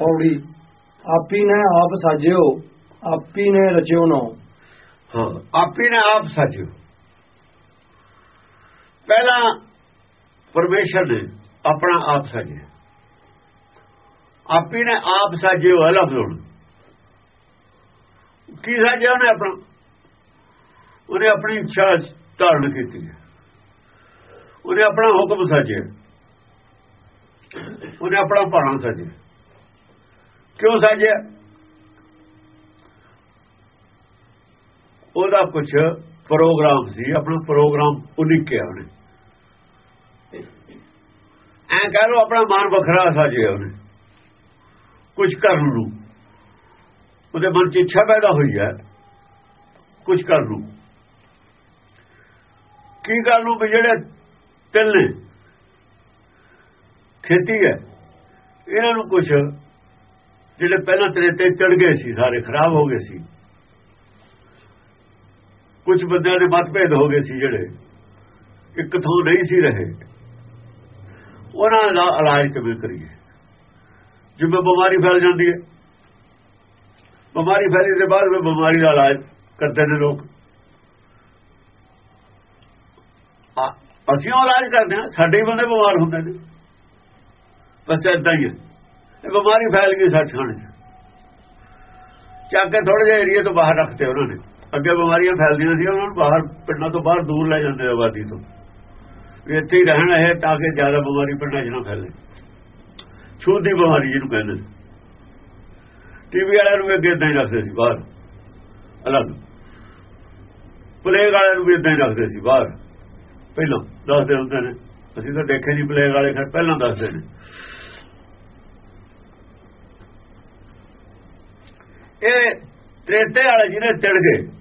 ਪੌੜੀ। ਆਪੀ ਨੇ ਆਪ ਸਾਜਿਓ, ਆਪੀ ਨੇ ਰਚਿਓ ਨੋ ਹਾਂ, ਆਪੀ ਨੇ ਆਪ ਸਾਜਿਓ। ਪਹਿਲਾਂ ਪਰਮੇਸ਼ਰ ਨੇ ਆਪਣਾ ਆਪ ਸਾਜਿਆ। ਆਪੀ ਨੇ ਆਪ ਸਾਜਿਓ ਹੈ ਲਫ਼ਜ਼ ਕੀ ਸਾਜਿਆ ਉਹਨੇ ਆਪਣਾ? ਉਹਨੇ ਆਪਣੀ ਇੱਛਾ ਧਾਰਨ ਕੀਤੀ ਉਹਨੇ ਆਪਣਾ ਹੁਕਮ ਸਾਜਿਆ। ਉਹਨੇ ਆਪਣਾ ਭਾਣਾ ਸਾਜਿਆ। ਕਿਉਂ ਸਾਜਿਆ? ਉਹਦਾ ਕੁਝ ਪ੍ਰੋਗਰਾਮ ਸੀ, ਆਪਣਾ ਪ੍ਰੋਗਰਾਮ ਉਲੀਕਿਆ ਉਹਨੇ। ਐ ਕਹ ਲੋ ਆਪਣਾ ਮਨ ਵੱਖਰਾ ਸਾਜਿਆ ਉਹਨੇ। ਕੁਝ ਕਰਨ ਨੂੰ। ਉਹਦੇ ਮਨ 'ਚ ਇੱਛਾ ਪੈਦਾ ਹੋਈ ਹੈ ਕੁਝ ਕਰਨ ਨੂੰ। ਕੀ ਕਰਨ ਨੂੰ ਵੀ ਜਿਹੜੇ ਤਿਲ ਨੇ, ਖੇਤੀ ਹੈ, ਇਹਨਾਂ ਨੂੰ ਕੁਝ ਜਿਹੜੇ ਪਹਿਲਾਂ ਤੇਰੇ ਤੇ ਚੜ ਗਏ ਸੀ, ਸਾਰੇ ਖਰਾਬ ਹੋ ਗਏ ਸੀ। ਕੁਝ ਬੰਦਿਆਂ ਦੇ ਮਤਭੇਦ ਹੋ ਗਏ ਸੀ ਜਿਹੜੇ ਇੱਕ ਥਾਂ ਨਹੀਂ ਸੀ ਰਹੇ। ਉਹਨਾਂ ਦਾ ਇਲਾਜ ਕਿਵੇਂ ਕਰੀਏ। ਜਿਵੇਂ ਬਿਮਾਰੀ ਫੈਲ ਜਾਂਦੀ ਹੈ। ਬਿਮਾਰੀ ਫੈਲੀ ਦੇ ਬਾਅਦ ਵੀ ਬਿਮਾਰੀ ਦਾ ਇਲਾਜ ਕਰਦੇ ਨੇ ਲੋਕ। ਅਸੀਂ ਉਹ ਇਲਾਜ ਕਰਦੇ ਹਾਂ, ਸਾਡੇ ਹੀ ਬੰਦੇ ਬਿਮਾਰ ਹੁੰਦੇ ਨੇ। ਬਸ ਇਦਾਂ ਹੀ ਹੈ। ਇਹ ਬਿਮਾਰੀ ਫੈਲ ਗਈ ਸੱਚ ਖਾਣ ਚ। ਚੱਕ ਕੇ ਥੋੜੇ ਜਿਹੇ ਏਰੀਆ ਤੋਂ ਬਾਹਰ ਰੱਖਦੇ ਉਹਨਾਂ ਨੇ। ਅੱਗੇ ਬਿਮਾਰੀਆਂ ਫੈਲਦੀਆਂ ਸੀ, ਉਹਨਾਂ ਨੂੰ ਬਾਹਰ, ਪਿੰਡਾਂ ਤੋਂ ਬਾਹਰ ਦੂਰ ਲੈ ਜਾਂਦੇ ਆਬਾਦੀ ਤੋਂ। ਵੀ ਇੱਥੇ ਹੀ ਰਹਿਣਾ ਹੈ ਤਾਂ ਕਿ ਜ਼ਿਆਦਾ ਬਿਮਾਰੀ ਪਿੰਡਾਂ 'ਚ ਨਾ ਫੈਲੇ। ਛੂਤ ਦੀ ਬਿਮਾਰੀ ਜਿਹਨੂੰ ਕਹਿੰਦੇ ਨੇ। ਟੀਵੀ ਵਾਲਿਆਂ ਨੂੰ ਵੀ ਅੱਗੇ ਇਦਾਂ ਹੀ ਰੱਖਦੇ ਸੀ, ਬਾਹਰ। ਅਲੱਗ। ਪਲੇਗ ਵਾਲਿਆਂ ਨੂੰ ਵੀ ਇਦਾਂ ਹੀ ਰੱਖਦੇ ਸੀ, ਬਾਹਰ। ਪਹਿਲਾਂ ਦੱਸਦੇ ਹੁੰਦੇ ਨੇ। ਅਸੀਂ ਤਾਂ ਦੇਖੇ ਨਹੀਂ ਪਲੇਗ ਵਾਲੇ, ਖੈਰ ਪਹਿਲਾਂ ਦੱਸਦੇ ਨੇ। ਇਹ ਤ੍ਰੇਤੇ ਵਾਲੇ ਜਿਹਨੇ ਚੜ ਗਏ,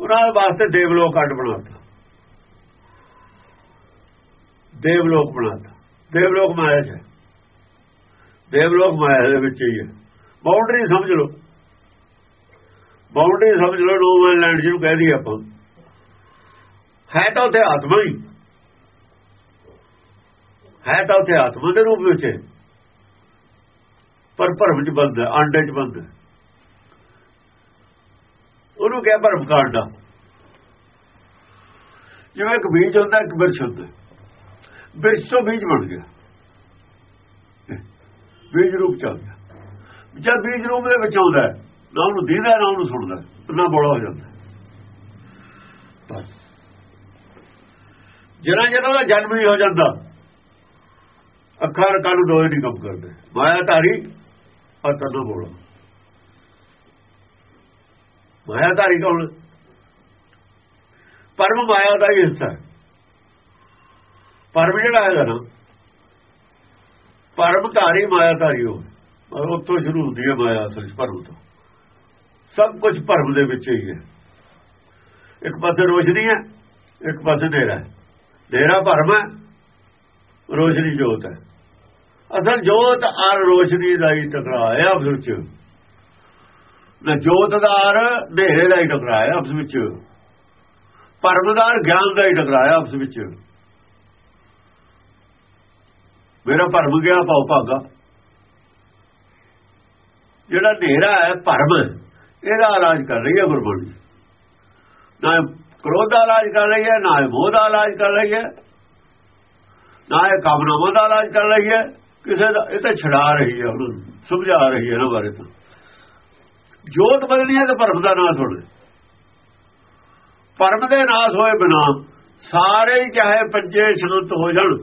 ਉਹਨਾਂ ਦੇ ਵਾਸਤੇ ਦੇਵਲੋਕ ਅੱਡ ਬਣਾਤਾ। ਦੇਵਲੋਕ ਬਣਾਤਾ। ਦੇਵਲੋਕ ਮਾਇਆ ਹੈ। ਦੇਵਲੋਕ ਮਾਇਆ ਦੇ ਵਿੱਚ ਹੀ ਹੈ। ਬਾਉਂਡਰੀ ਸਮਝ ਲਓ। ਬਾਉਂਡਰੀ ਸਮਝ ਲਓ ਨੋ ਮੈਨ ਲੈਂਡ ਜਿਹਨੂੰ ਕਹਦੀ ਆਪਾਂ। ਹੈ ਤਾਂ ਉੱਥੇ ਆਤਮਾ ਹੀ। ਹੈ ਤਾਂ ਉੱਥੇ ਆਤਮਾ ਦੇ ਰੂਪ ਵਿੱਚ ਪਰ ਭਰਮ ਚ ਬੰਦ ਹੈ ਆਂਡੇ ਚ ਬੰਦ ਹੈ। ਉਹਨੂੰ ਕਿਹਾ ਭਰਮ ਕਾਂਡਾ ਜਿਵੇਂ ਇੱਕ ਬੀਜ ਹੁੰਦਾ, ਇੱਕ ਬਿਰਛ ਹੁੰਦਾ। ਬਿਰਛ ਤੋਂ ਬੀਜ ਬਣ ਗਿਆ। ਬੀਜ ਰੂਪ ਚ ਆ ਗਿਆ। ਜਦ ਬੀਜ ਰੂਪ ਦੇ ਵਿੱਚ ਆਉਂਦਾ ਨਾ ਉਹਨੂੰ ਦੀਦਾ, ਨਾ ਉਹਨੂੰ ਸੁਣਦਾ, ਨਾ ਬੋਲਾ ਹੋ ਜਾਂਦਾ। ਬਸ। ਜਿਹੜਾ ਜਿਹੜਾ ਦਾ ਜਨਮ ਹੀ ਹੋ ਜਾਂਦਾ, ਅੱਖਾਂ ਕੰਨ ਦੋਏ ਨਹੀਂ ਕੰਮ ਕਰਦੇ। ਮਾਇਆ ਧਾਰੀ ਔਰ ਤਦੋਂ ਬੋਲੋ। ਮਾਇਆ ਧਾਰੀ ਕੌਣ? ਪਰਮ ਮਾਇਆ ਦਾ ਹੀ ਹਿੱਸਾ ਪਰਮ ਜਿਹੜਾ ਹੈਗਾ ਨਾ, ਪਰਮ ਧਾਰੀ ਮਾਇਆ ਧਾਰੀ ਹੋ। ਔਰ ਉੱਥੋਂ ਸ਼ੁਰੂ ਹੁੰਦੀ ਹੈ ਮਾਇਆ ਅਸਲ ਪਰਮ ਤੋਂ। ਸਭ ਕੁਝ ਭਰਮ ਦੇ ਵਿੱਚ ਹੀ ਹੈ। ਇੱਕ ਪਾਸੇ ਰੋਸ਼ਨੀ ਹੈ, ਇੱਕ ਪਾਸੇ ਹਨੇਰਾ ਹੈ। ਹਨੇਰਾ ਭਰਮ ਹੈ, ਰੋਸ਼ਨੀ ਜੋਤ ਹੈ। ਅਸਲ ਜੋਤ ਔਰ ਰੋਸ਼ਨੀ ਦਾ ਹੀ ਟਕਰਾਅ ਹੈ ਆਪਸ ਵਿੱਚ। ਨਾ ਜੋਤ ਦਾ ਔਰ ਹਨੇਰੇ ਦਾ ਹੀ ਟਕਰਾਅ ਹੈ ਆਪਸ ਵਿੱਚ। ਪਰਮਦਾਰ ਗਿਆਨ ਦਾ ਹੀ ਟਕਰਾਅ ਹੈ ਆਪਸ ਵਿੱਚ। ਮੇਰਾ ਭਰਮ ਗਿਆ ਪਾਉ ਭਾਗਾ। ਜਿਹੜਾ ਹਨੇਰਾ ਹੈ ਭਰਮ ਇਹਦਾ ਇਲਾਜ ਕਰ ਰਹੀ ਹੈ ਗੁਰਬਾਣੀ। ਨਾ ਕ੍ਰੋਧ ਦਾ ਇਲਾਜ ਕਰ ਰਹੀ ਹੈ, ਨਾ ਮੋਹ ਦਾ ਇਲਾਜ ਕਰ ਰਹੀ ਹੈ। ਨਾ ਇਹ ਕਾਮਨਾਵਾਂ ਦਾ ਇਲਾਜ ਕਰ ਰਹੀ ਹੈ। ਕਿਸੇ ਦਾ, ਇਹ ਤਾਂ ਛਡਾ ਰਹੀ ਹੈ ਉਹਨੂੰ ਸਮਝਾ ਰਹੀ ਹੈ ਨਾ ਬਾਰੇ ਤਾਂ। ਜੋਤ ਬਦਲਣੀ ਹੈ ਤਾਂ ਭਰਮ ਦਾ ਨਾਸ ਹੋਣਾ ਭਰਮ ਦੇ ਨਾਸ ਹੋਏ ਬਿਨਾ ਸਾਰੇ ਹੀ ਚਾਹੇ ਪੰਜੇ ਸ਼ਾਂਤ ਹੋ ਜਾਣ,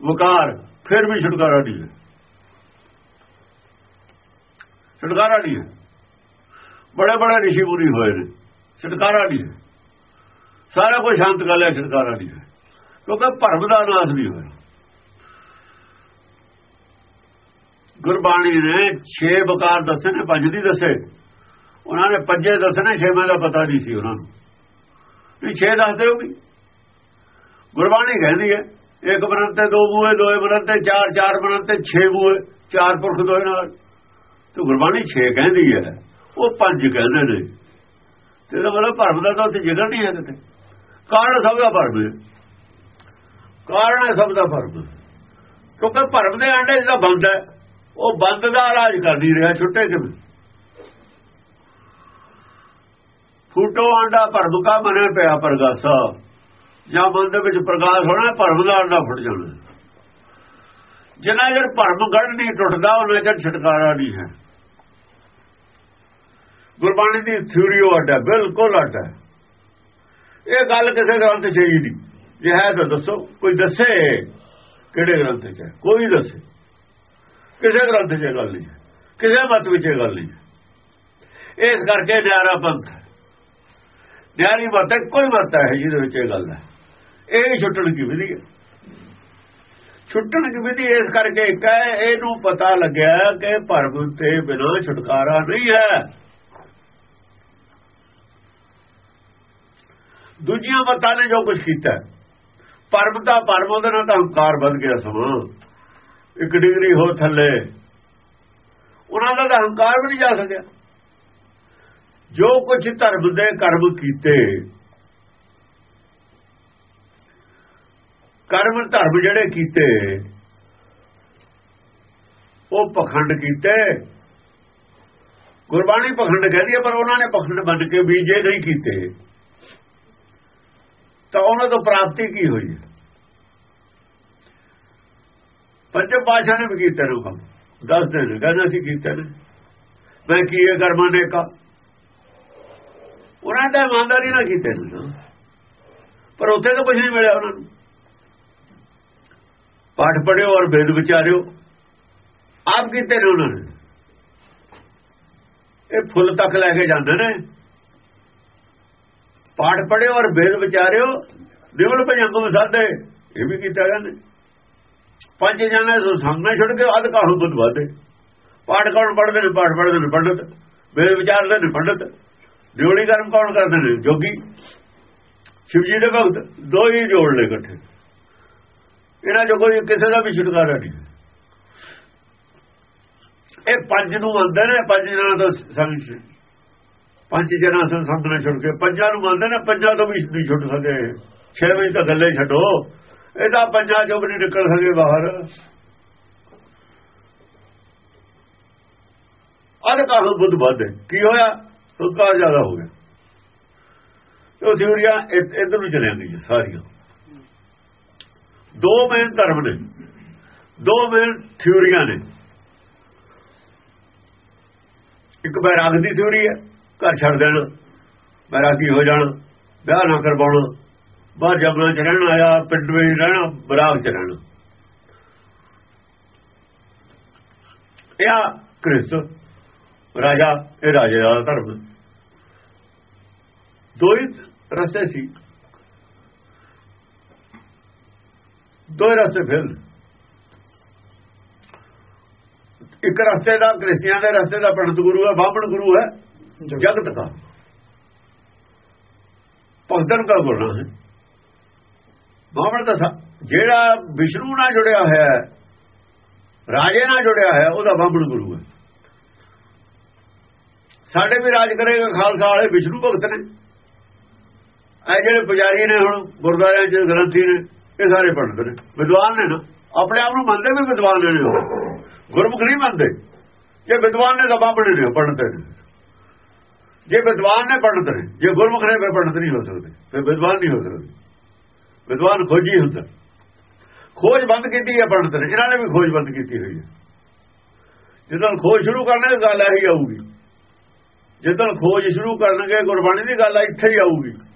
ਵਕਾਰ ਫਿਰ ਵੀ ਛੁਟਕਾਰਾ ਨਹੀਂ ਹੈ। ਛੁਟਕਾਰਾ ਨਹੀਂ ਹੈ। ਬੜੇ ਬੜੇ ਰਿਸ਼ੀ ਮੁਨੀ ਹੋਏ ਨੇ, ਛੁਟਕਾਰਾ ਨਹੀਂ ਹੈ। ਸਾਰਾ ਕੁਝ ਸ਼ਾਂਤ ਕਰ ਲਿਆ, ਛੁਟਕਾਰਾ ਨਹੀਂ ਹੈ। ਕਿਉਂਕਿ ਭਰਮ ਦਾ ਨਾਸ ਨਹੀਂ ਹੋਇਆ। ਗੁਰਬਾਣੀ ਨੇ 6 ਵਕਾਰ ਦੱਸੇ ਨੇ, ਪੰਜ ਨਹੀਂ ਦੱਸੇ। ਉਹਨਾਂ ਨੇ ਪੰਜੇ ਦੱਸਣੇ ਛੇਵੇਂ ਦਾ ਪਤਾ ਨਹੀਂ ਸੀ ਉਹਨਾਂ ਨੂੰ। ਵੀ 6 ਦੱਸਦੇ ਹੋ ਵੀ। ਗੁਰਬਾਣੀ ਕਹਿੰਦੀ ਹੈ, ਇੱਕ ਬਰੰਤੇ ਦੋ ਬੂਏ ਦੋਏ ਬਰੰਤੇ ਚਾਰ ਚਾਰ ਬਰੰਤੇ ਤੇ 6 ਬੂਏ ਚਾਰ ਪੁਰਖ ਦੋਏ ਨਾਲ। ਤੇ ਗੁਰਬਾਣੀ 6 ਕਹਿੰਦੀ ਹੈ, ਉਹ ਪੰਜ ਕਹਿੰਦੇ ਨੇ। ਤੇ ਇਹਦਾ ਮਤਲਬ ਭਰਮ ਦਾ ਤਾਂ ਉੱਥੇ ਜਗ੍ਹਾ ਨਹੀਂ ਹੈ ਕਿਤੇ। ਕਾਰਨ ਸਭ ਦਾ ਭਰਮ ਹੈ। ਕਾਰਨ ਹੈ ਸਭ ਦਾ ਭਰਮ। ਕਿਉਂਕਿ ਭਰਮ ਦੇ ਆਂਡੇ ਜਿਹਦਾ ਬੰਦ ਹੈ। ਉਹ ਬੰਦ ਦਾ ਰਾਜ ਕਰ ਨਹੀਂ ਰਿਹਾ ਛੁੱਟੇ ਕਿਵੇਂ ਫੂਟੋ ਆਂਡਾ ਭਰਮਕਾ ਮਨੇ ਪਿਆ ਪ੍ਰਗਾਸਾ। ਜਾਂ ਮਨ ਦੇ ਵਿੱਚ ਪ੍ਰਕਾਸ਼ ਹੋਣਾ, ਭਰਮ ਦਾ ਆਂਡਾ ਫੁੱਟ ਜਾਣਾ। ਜਿੰਨਾ ਜਰ ਭਰਮ ਗੜ ਨਹੀਂ ਟੁੱਟਦਾ, ਉਹਨਾਂ ਚਿਰ ਛਟਕਾਰਾ ਨਹੀਂ ਹੈ। ਗੁਰਬਾਣੀ ਦੀ ਥਿਊਰੀ ਉਹ ਅੱਡ ਹੈ, ਬਿਲਕੁਲ ਅੱਡ ਹੈ। ਇਹ ਗੱਲ ਕਿਸੇ ਗ੍ਰੰਥ 'ਚ ਹੀ ਨਹੀਂ। ਜੇ ਹੈ ਤਾਂ ਦੱਸੋ, ਕੋਈ ਦੱਸੇ ਕਿਹੜੇ ਗ੍ਰੰਥ 'ਚ ਹੈ? ਕੋਈ ਦੱਸੇ। ਕਿਸੇ ਗ੍ਰੰਥ 'ਚ ਇਹ ਗੱਲ ਨਹੀਂ। ਕਿਸੇ ਮਤ ਵਿੱਚ ਇਹ ਗੱਲ ਨਹੀਂ। ਇਸ ਕਰਕੇ ਨਿਆਰਾ ਪੰਥ। ਨਿਆਰੀ ਮਤ ਹੈ, ਕੋਈ ਮਤ ਹੈ ਜਿਹਦੇ ਵਿੱਚ ਇਹ ਗੱਲ ਹੈ। ਇਹ ਛੁੱਟਣ ਕੀ ਵਿਧੀ ਹੈ। ਛੁੱਟਣ ਦੀ ਵਿਧੀ ਇਸ ਕਰਕੇ ਇੱਕ ਹੈ ਇਹਨੂੰ ਪਤਾ ਲੱਗਿਆ ਕਿ ਭਰਮ ਤੇ ਬਿਨਾਂ ਛੁਟਕਾਰਾ ਨਹੀਂ ਹੈ। ਦੂਜੀਆਂ ਮਤਾਂ ਨੇ ਜੋ ਕੁਝ ਕੀਤਾ ਹੈ, ਭਰਮ ਦਾ ਭਰਮ ਉਹਦੇ ਨਾਲ ਤਾਂ ਹੰਕਾਰ ਵੱਧ ਗਿਆ ਸਮਾਂ। ਇੱਕ ਡਿਗਰੀ ਹੋ ਥੱਲੇ। ਉਹਨਾਂ ਦਾ ਤਾਂ ਹੰਕਾਰ ਵੀ ਨਹੀਂ ਜਾ ਸਕਿਆ। ਜੋ ਕੁਝ ਧਰਮ ਦੇ ਕਰਮ ਕੀਤੇ, ਕਰਮ ਧਰਮ ਜਿਹੜੇ ਕੀਤੇ, ਉਹ ਪਖੰਡ ਕੀਤੇ। ਗੁਰਬਾਣੀ ਪਖੰਡ ਕਹਿੰਦੀ ਹੈ, ਪਰ ਉਹਨਾਂ ਨੇ ਪਖੰਡ ਮੰਨ ਕੇ ਵੀ ਜੇ ਨਹੀਂ ਕੀਤੇ, ਤਾਂ ਉਹਨਾਂ ਤੋਂ ਪ੍ਰਾਪਤੀ ਕੀ ਹੋਈ ਹੈ? ਪੰਜ ਪਾਸ਼ਾ ਨੇ ਵੀ ਕੀਤੇ ਨੂੰ ਕੰਮ। ਦੱਸਦੇ ਨੇ ਕਹਿੰਦਾ ਅਸੀਂ ਕੀਤੇ ਨੇ। ਮੈਂ ਕੀਏ ਕਰਮਾਂ ਨੇ ਕਾ ਉਹਨਾਂ ਦਾ ਇਮਾਨਦਾਰੀ ਨਾਲ ਕੀਤੇ ਨੇ ਪਰ ਉੱਥੇ ਤਾਂ ਕੁਝ ਨਹੀਂ ਮਿਲਿਆ ਉਹਨਾਂ ਨੂੰ। ਪਾਠ ਪੜਿਓ ਔਰ ਵੇਦ ਵਿਚਾਰਿਓ। ਆਪ ਕੀਤੇ ਨੇ ਉਹਨਾਂ ਨੇ। ਇਹ ਫੁੱਲ ਤੱਕ ਲੈ ਕੇ ਜਾਂਦੇ ਨੇ। ਪਾਠ ਪੜਿਓ ਔਰ ਵੇਦ ਵਿਚਾਰਿਓ। ਨਿਵਲ ਭਜੰਗਮ ਸਾਧੇ। ਇਹ ਵੀ ਕੀਤਾ ਜਾਂਦੇ ਪੰਜ ਜਣੇ ਸੋ ਸਾਹਮਣੇ ਛੱਡ ਕੇ ਅਧ ਕਾਹੂ ਬੁੱਧ ਵਾਦੇ ਪਾਠ ਕੌਣ ਪੜਦੇ ਨੇ? ਪਾਠ ਪੜਦੇ ਨੇ ਪੰਡਤ। ਵੇਦ ਵਿਚਾਰਦੇ ਨੇ ਪੰਡਤ। ਦਿਉੜੀ ਕਰਮ ਕੌਣ ਕਰਦੇ ਨੇ? ਜੋਗੀ। ਸ਼ਿਵ ਜੀ ਦੇ ਭਗਤ ਦੋ ਹੀ ਜੋੜ ਲੈ ਇਕੱਠੇ। ਇਹਨਾਂ ਜੋ ਕੋਈ ਕਿਸੇ ਦਾ ਵੀ ਛੁਟਕਾਰਾ ਨਹੀਂ। ਇਹ ਪੰਜ ਨੂੰ ਮੰਨਦੇ ਨੇ, ਪੰਜ ਜਣਾਂ ਤੋਂ ਸੰਗ ਪੰਜ ਜਣਾਂ ਤੋਂ ਸੰਗ ਨੇ ਛੁੱਟ ਕੇ। ਪੰਜਾਂ ਨੂੰ ਮੰਨਦੇ ਨੇ, ਪੰਜਾਂ ਤੋਂ ਵੀ ਨਹੀਂ ਛੁੱਟ ਸਕੇ ਛੇ ਵਜੇ ਤਾਂ ਗੱਲੇ ਛੱਡੋ। ਇਹਦਾ ਪੰਜਾਂ ਚੋਂ ਵੀ ਨਹੀਂ ਨਿਕਲ ਸਕੇ ਬਾਹਰ। ਅਧ ਕਾਹੂ ਬੁੱਧ ਵੱਧ? ਕੀ ਹੋਇਆ? ਹੰਕਾਰ ਜ਼ਿਆਦਾ ਹੋ ਗਿਆ। ਉਹ ਥਿਉਰੀਆਂ ਇਧਰ ਨੂੰ ਚਲੇ ਗਈਆਂ ਸਾਰੀਆਂ। ਦੋ ਮੇਨ ਧਰਮ ਨੇ। ਦੋ ਮੇਨ ਥਿਉਰੀਆਂ ਨੇ। ਇੱਕ ਬੈਰਾਗ ਦੀ ਥਿਉਰੀ ਹੈ, ਘਰ ਛੱਡ ਦੇਣਾ। ਬੈਰਾਗੀ ਹੋ ਜਾਣਾ, ਵਿਆਹ ਨਾ ਕਰਵਾਉਣਾ। ਬਾਹਰ ਜੰਗਲਾਂ 'ਚ ਰਹਿਣਾ ਆਇਆ, ਪਿੰਡ ਵਿੱਚ ਰਹਿਣਾ, ਬਰਾਗ 'ਚ ਰਹਿਣਾ। ਇਹ ਕ੍ਰਿਸਤ ਰਾਜਾ, ਇਹ ਰਾਜੇ ਦਾ ਧਰਮ। ਦੋ ਹੀ ਰਸਤੇ ਸੀ। ਦੋ ਹੀ ਰਸਤੇ ਫਿਰ। ਇੱਕ ਰਸਤੇ ਦਾ ਕ੍ਰਿਸਤੀਆਂ ਦੇ ਰਸਤੇ ਦਾ ਪੰਡਤ ਗੁਰੂ ਹੈ, ਬਾਹਮਣ ਗੁਰੂ ਹੈ, ਜਗਤ ਦਾ। ਭਗਤਨ ਦਾ ਗੁਰੂ ਹੈ? ਬਾਹਮਣ ਦਾ ਜਿਹੜਾ ਵਿਸ਼ਨੂੰ ਨਾਲ ਜੁੜਿਆ ਹੋਇਆ ਹੈ, ਰਾਜੇ ਨਾਲ ਜੁੜਿਆ ਹੋਇਆ ਉਹਦਾ ਬਾਹਮਣ ਗੁਰੂ ਹੈ। ਸਾਡੇ ਵੀ ਰਾਜ ਕਰੇਗਾ ਖਾਲਸਾ ਵਾਲੇ, ਵਿਸ਼ਨੂੰ ਭਗਤ ਨੇ। ਇਹ ਜਿਹੜੇ ਪੁਜਾਰੀ ਨੇ ਹੁਣ, ਗੁਰਦੁਆਰਿਆਂ 'ਚ, ਗ੍ਰੰਥੀ ਨੇ, ਇਹ ਸਾਰੇ ਪੰਡਤ ਨੇ। ਵਿਦਵਾਨ ਨੇ ਨਾ। ਆਪਣੇ ਆਪ ਨੂੰ ਮੰਨਦੇ ਵੀ ਵਿਦਵਾਨ ਨੇ ਉਹ। ਗੁਰਮੁਖ ਨਹੀਂ ਮੰਨਦੇ। ਜੇ ਵਿਦਵਾਨ ਨੇ ਤਾਂ ਬਾਬੜੇ ਨੇ, ਪੰਡਤ ਨੇ। ਜੇ ਵਿਦਵਾਨ ਨੇ, ਪੰਡਤ ਨੇ। ਜੇ ਗੁਰਮੁਖ ਨੇ, ਫਿਰ ਪੰਡਤ ਨਹੀਂ ਹੋ ਸਕਦੇ। ਫਿਰ ਵਿਦਵਾਨ ਨਹੀਂ ਹੋ ਸਕਦੇ। ਵਿਦਵਾਨ ਖੋਜੀ ਹੁੰਦਾ। ਖੋਜ ਬੰਦ ਕੀਤੀ ਹੈ ਪੰਡਤ ਨੇ, ਇਹਨਾਂ ਨੇ ਵੀ ਖੋਜ ਬੰਦ ਕੀਤੀ ਹੋਈ ਹੈ। ਜਦੋਂ ਖੋਜ ਸ਼ੁਰੂ ਕਰਨੇ ਗੱਲ ਆਹੀ ਆਊਗੀ। ਜਦੋਂ ਖੋਜ ਸ਼ੁਰੂ ਕਰਨਗੇ, ਗੁਰਬਾਣੀ ਦੀ ਗੱਲ ਇੱਥੇ ਹੀ ਆਊਗੀ।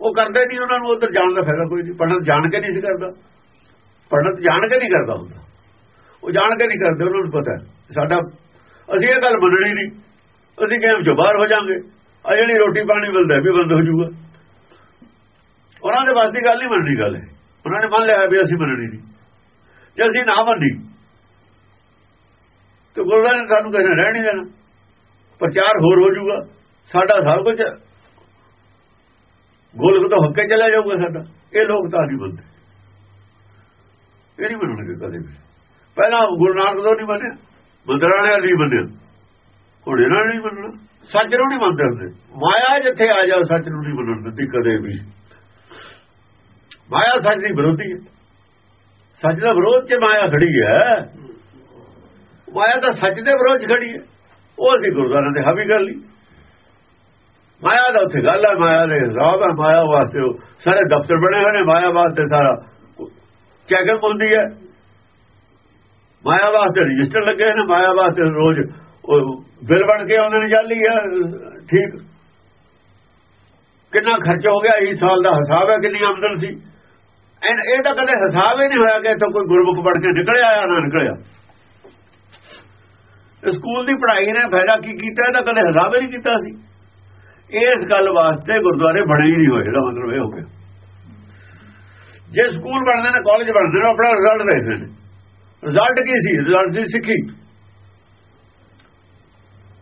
ਉਹ ਕਰਦੇ ਨਹੀਂ ਉਹਨਾਂ ਨੂੰ, ਉਧਰ ਜਾਣ ਦਾ ਫਾਇਦਾ ਕੋਈ ਨਹੀਂ। ਪੰਡਤ ਜਾਣ ਕੇ ਨਹੀਂ ਸੀ ਕਰਦਾ। ਪੰਡਤ ਜਾਣ ਕੇ ਨਹੀਂ ਕਰਦਾ ਹੁੰਦਾ। ਉਹ ਜਾਣ ਕੇ ਨਹੀਂ ਕਰਦੇ, ਉਹਨਾਂ ਨੂੰ ਪਤਾ ਸਾਡਾ, ਅਸੀਂ ਇਹ ਗੱਲ ਮੰਨਣੀ ਨਹੀਂ। ਅਸੀਂ ਗੇਮ ਚੋਂ ਬਾਹਰ ਹੋ ਜਾਾਂਗੇ। ਆ ਜਿਹੜੀ ਰੋਟੀ ਪਾਣੀ ਮਿਲਦਾ ਵੀ ਬੰਦ ਹੋ ਜਾਊਗਾ। ਉਹਨਾਂ ਦੇ ਵਾਸਤੇ ਗੱਲ ਨਹੀਂ ਮੰਨਣੀ ਗੱਲ। ਹੈ ਉਹਨਾਂ ਨੇ ਮੰਨ ਲਿਆ ਵੀ ਅਸੀਂ ਮੰਨਣੀ ਨਹੀਂ। ਜੇ ਅਸੀਂ ਨਾ ਮੰਨੀ, ਤੇ ਗੁਰਦਾਰੇ ਨੇ ਸਾਨੂੰ ਕਹਿੰਦੇ ਰਹਿ ਨਹੀਂ ਦੇਣਾ। ਪ੍ਰਚਾਰ ਹੋਰ ਹੋ ਜਾਊਗਾ। ਸਾਡਾ ਸਭ ਕੁਝ ਗੋਲਕ ਤੋਂ ਹੱਕੇ ਚਲਾ ਜਾਊਗਾ ਸਾਡਾ। ਇਹ ਲੋਕ ਤਾਂ ਨਹੀਂ ਮੰਨਦੇ। ਇਹ ਨਹੀਂ ਮੰਨਣਗੇ ਕਦੇ ਵੀ। ਪਹਿਲਾਂ ਗੁਰੂ ਨਾਨਕ ਤੋਂ ਨਹੀਂ ਮੰਨਿਆ, ਮੰਦਰਾਂ ਨੇ ਨਹੀਂ ਮੰਨਿਆ। ਹੁਣ ਇਹਨਾਂ ਨਹੀਂ ਮੰਨਣਾ। ਸੱਚ ਨੂੰ ਨਹੀਂ ਮੰਨਦੇ ਹੁੰਦੇ। ਮਾਇਆ ਜਿੱਥੇ ਆ ਜਾਓ ਸੱਚ ਨੂੰ ਨਹੀਂ ਮੰਨਣ ਦਿੰਦੀ ਕਦੇ ਵੀ। ਮਾਇਆ ਸੱਚ ਦੀ ਵਿਰੋਧੀ ਹੈ। ਸੱਚ ਦਾ ਵਿਰੋਧ 'ਚ ਮਾਇਆ ਖੜੀ ਹੈ। ਮਾਇਆ ਤਾਂ ਸੱਚ ਦੇ ਵਿਰੋਧ 'ਚ ਖੜੀ ਹੈ। ਉਹ ਅਸੀਂ ਗੁਰਦੁਆਰਿਆਂ ਦੇ ਹਾਵੀ ਕਰ ਲਈ। ਮਾਇਆ ਦਾ ਉੱਥੇ ਗੱਲ ਹੈ, ਮਾਇਆ ਦੇ ਹਿਸਾਬ ਹੈ, ਮਾਇਆ ਵਾਸਤੇ ਉਹ ਸਾਰੇ ਦਫ਼ਤਰ ਬਣੇ ਹੋਏ ਨੇ, ਮਾਇਆ ਵਾਸਤੇ ਸਾਰਾ ਚੈਕਅਪ ਹੁੰਦੀ ਹੈ। ਮਾਇਆ ਵਾਸਤੇ ਰਜਿਸਟਰ ਲੱਗੇ ਨੇ, ਮਾਇਆ ਵਾਸਤੇ ਰੋਜ਼ ਉਹ ਬਿੱਲ ਬਣ ਕੇ ਉਹਨਾਂ ਨੇ, ਜਾਲੀ ਹੈ, ਠੀਕ। ਕਿੰਨਾ ਖਰਚ ਹੋ ਗਿਆ, ਇਸ ਸਾਲ ਦਾ ਹਿਸਾਬ ਹੈ, ਕਿੰਨੀ ਆਮਦਨ ਸੀ। ਇਹ ਤਾਂ ਕਦੇ ਹਿਸਾਬ ਹੀ ਨਹੀਂ ਹੋਇਆ ਕਿ ਇੱਥੋਂ ਕੋਈ ਗੁਰਮੁਖ ਪੜ ਕੇ ਨਿਕਲਿਆ ਆ ਨਾ ਨਿਕਲਿਆ। ਸਕੂਲ ਦੀ ਪੜ੍ਹਾਈ ਨੇ ਫਾਇਦਾ ਕੀ ਕੀਤਾ? ਇਹਦਾ ਕਦੇ ਹਿਸਾਬ ਹੀ ਨਹੀਂ ਕੀਤਾ ਸੀ। ਇਸ ਗੱਲ ਵਾਸਤੇ ਗੁਰਦੁਆਰੇ ਬਣੇ ਹੀ ਨਹੀਂ ਹੋਏ, ਇਹਦਾ ਮਤਲਬ ਇਹ ਹੋ ਗਿਆ। ਜੇ ਸਕੂਲ ਬਣਦੇ ਨੇ ਕਾਲਜ ਬਣਦੇ ਨੇ ਆਪਣਾ ਰਿਜ਼ਲਟ ਦੇਖਦੇ ਨੇ। ਰਿਜ਼ਲਟ ਕੀ ਸੀ? ਰਿਜ਼ਲਟ ਸੀ ਸਿੱਖੀ।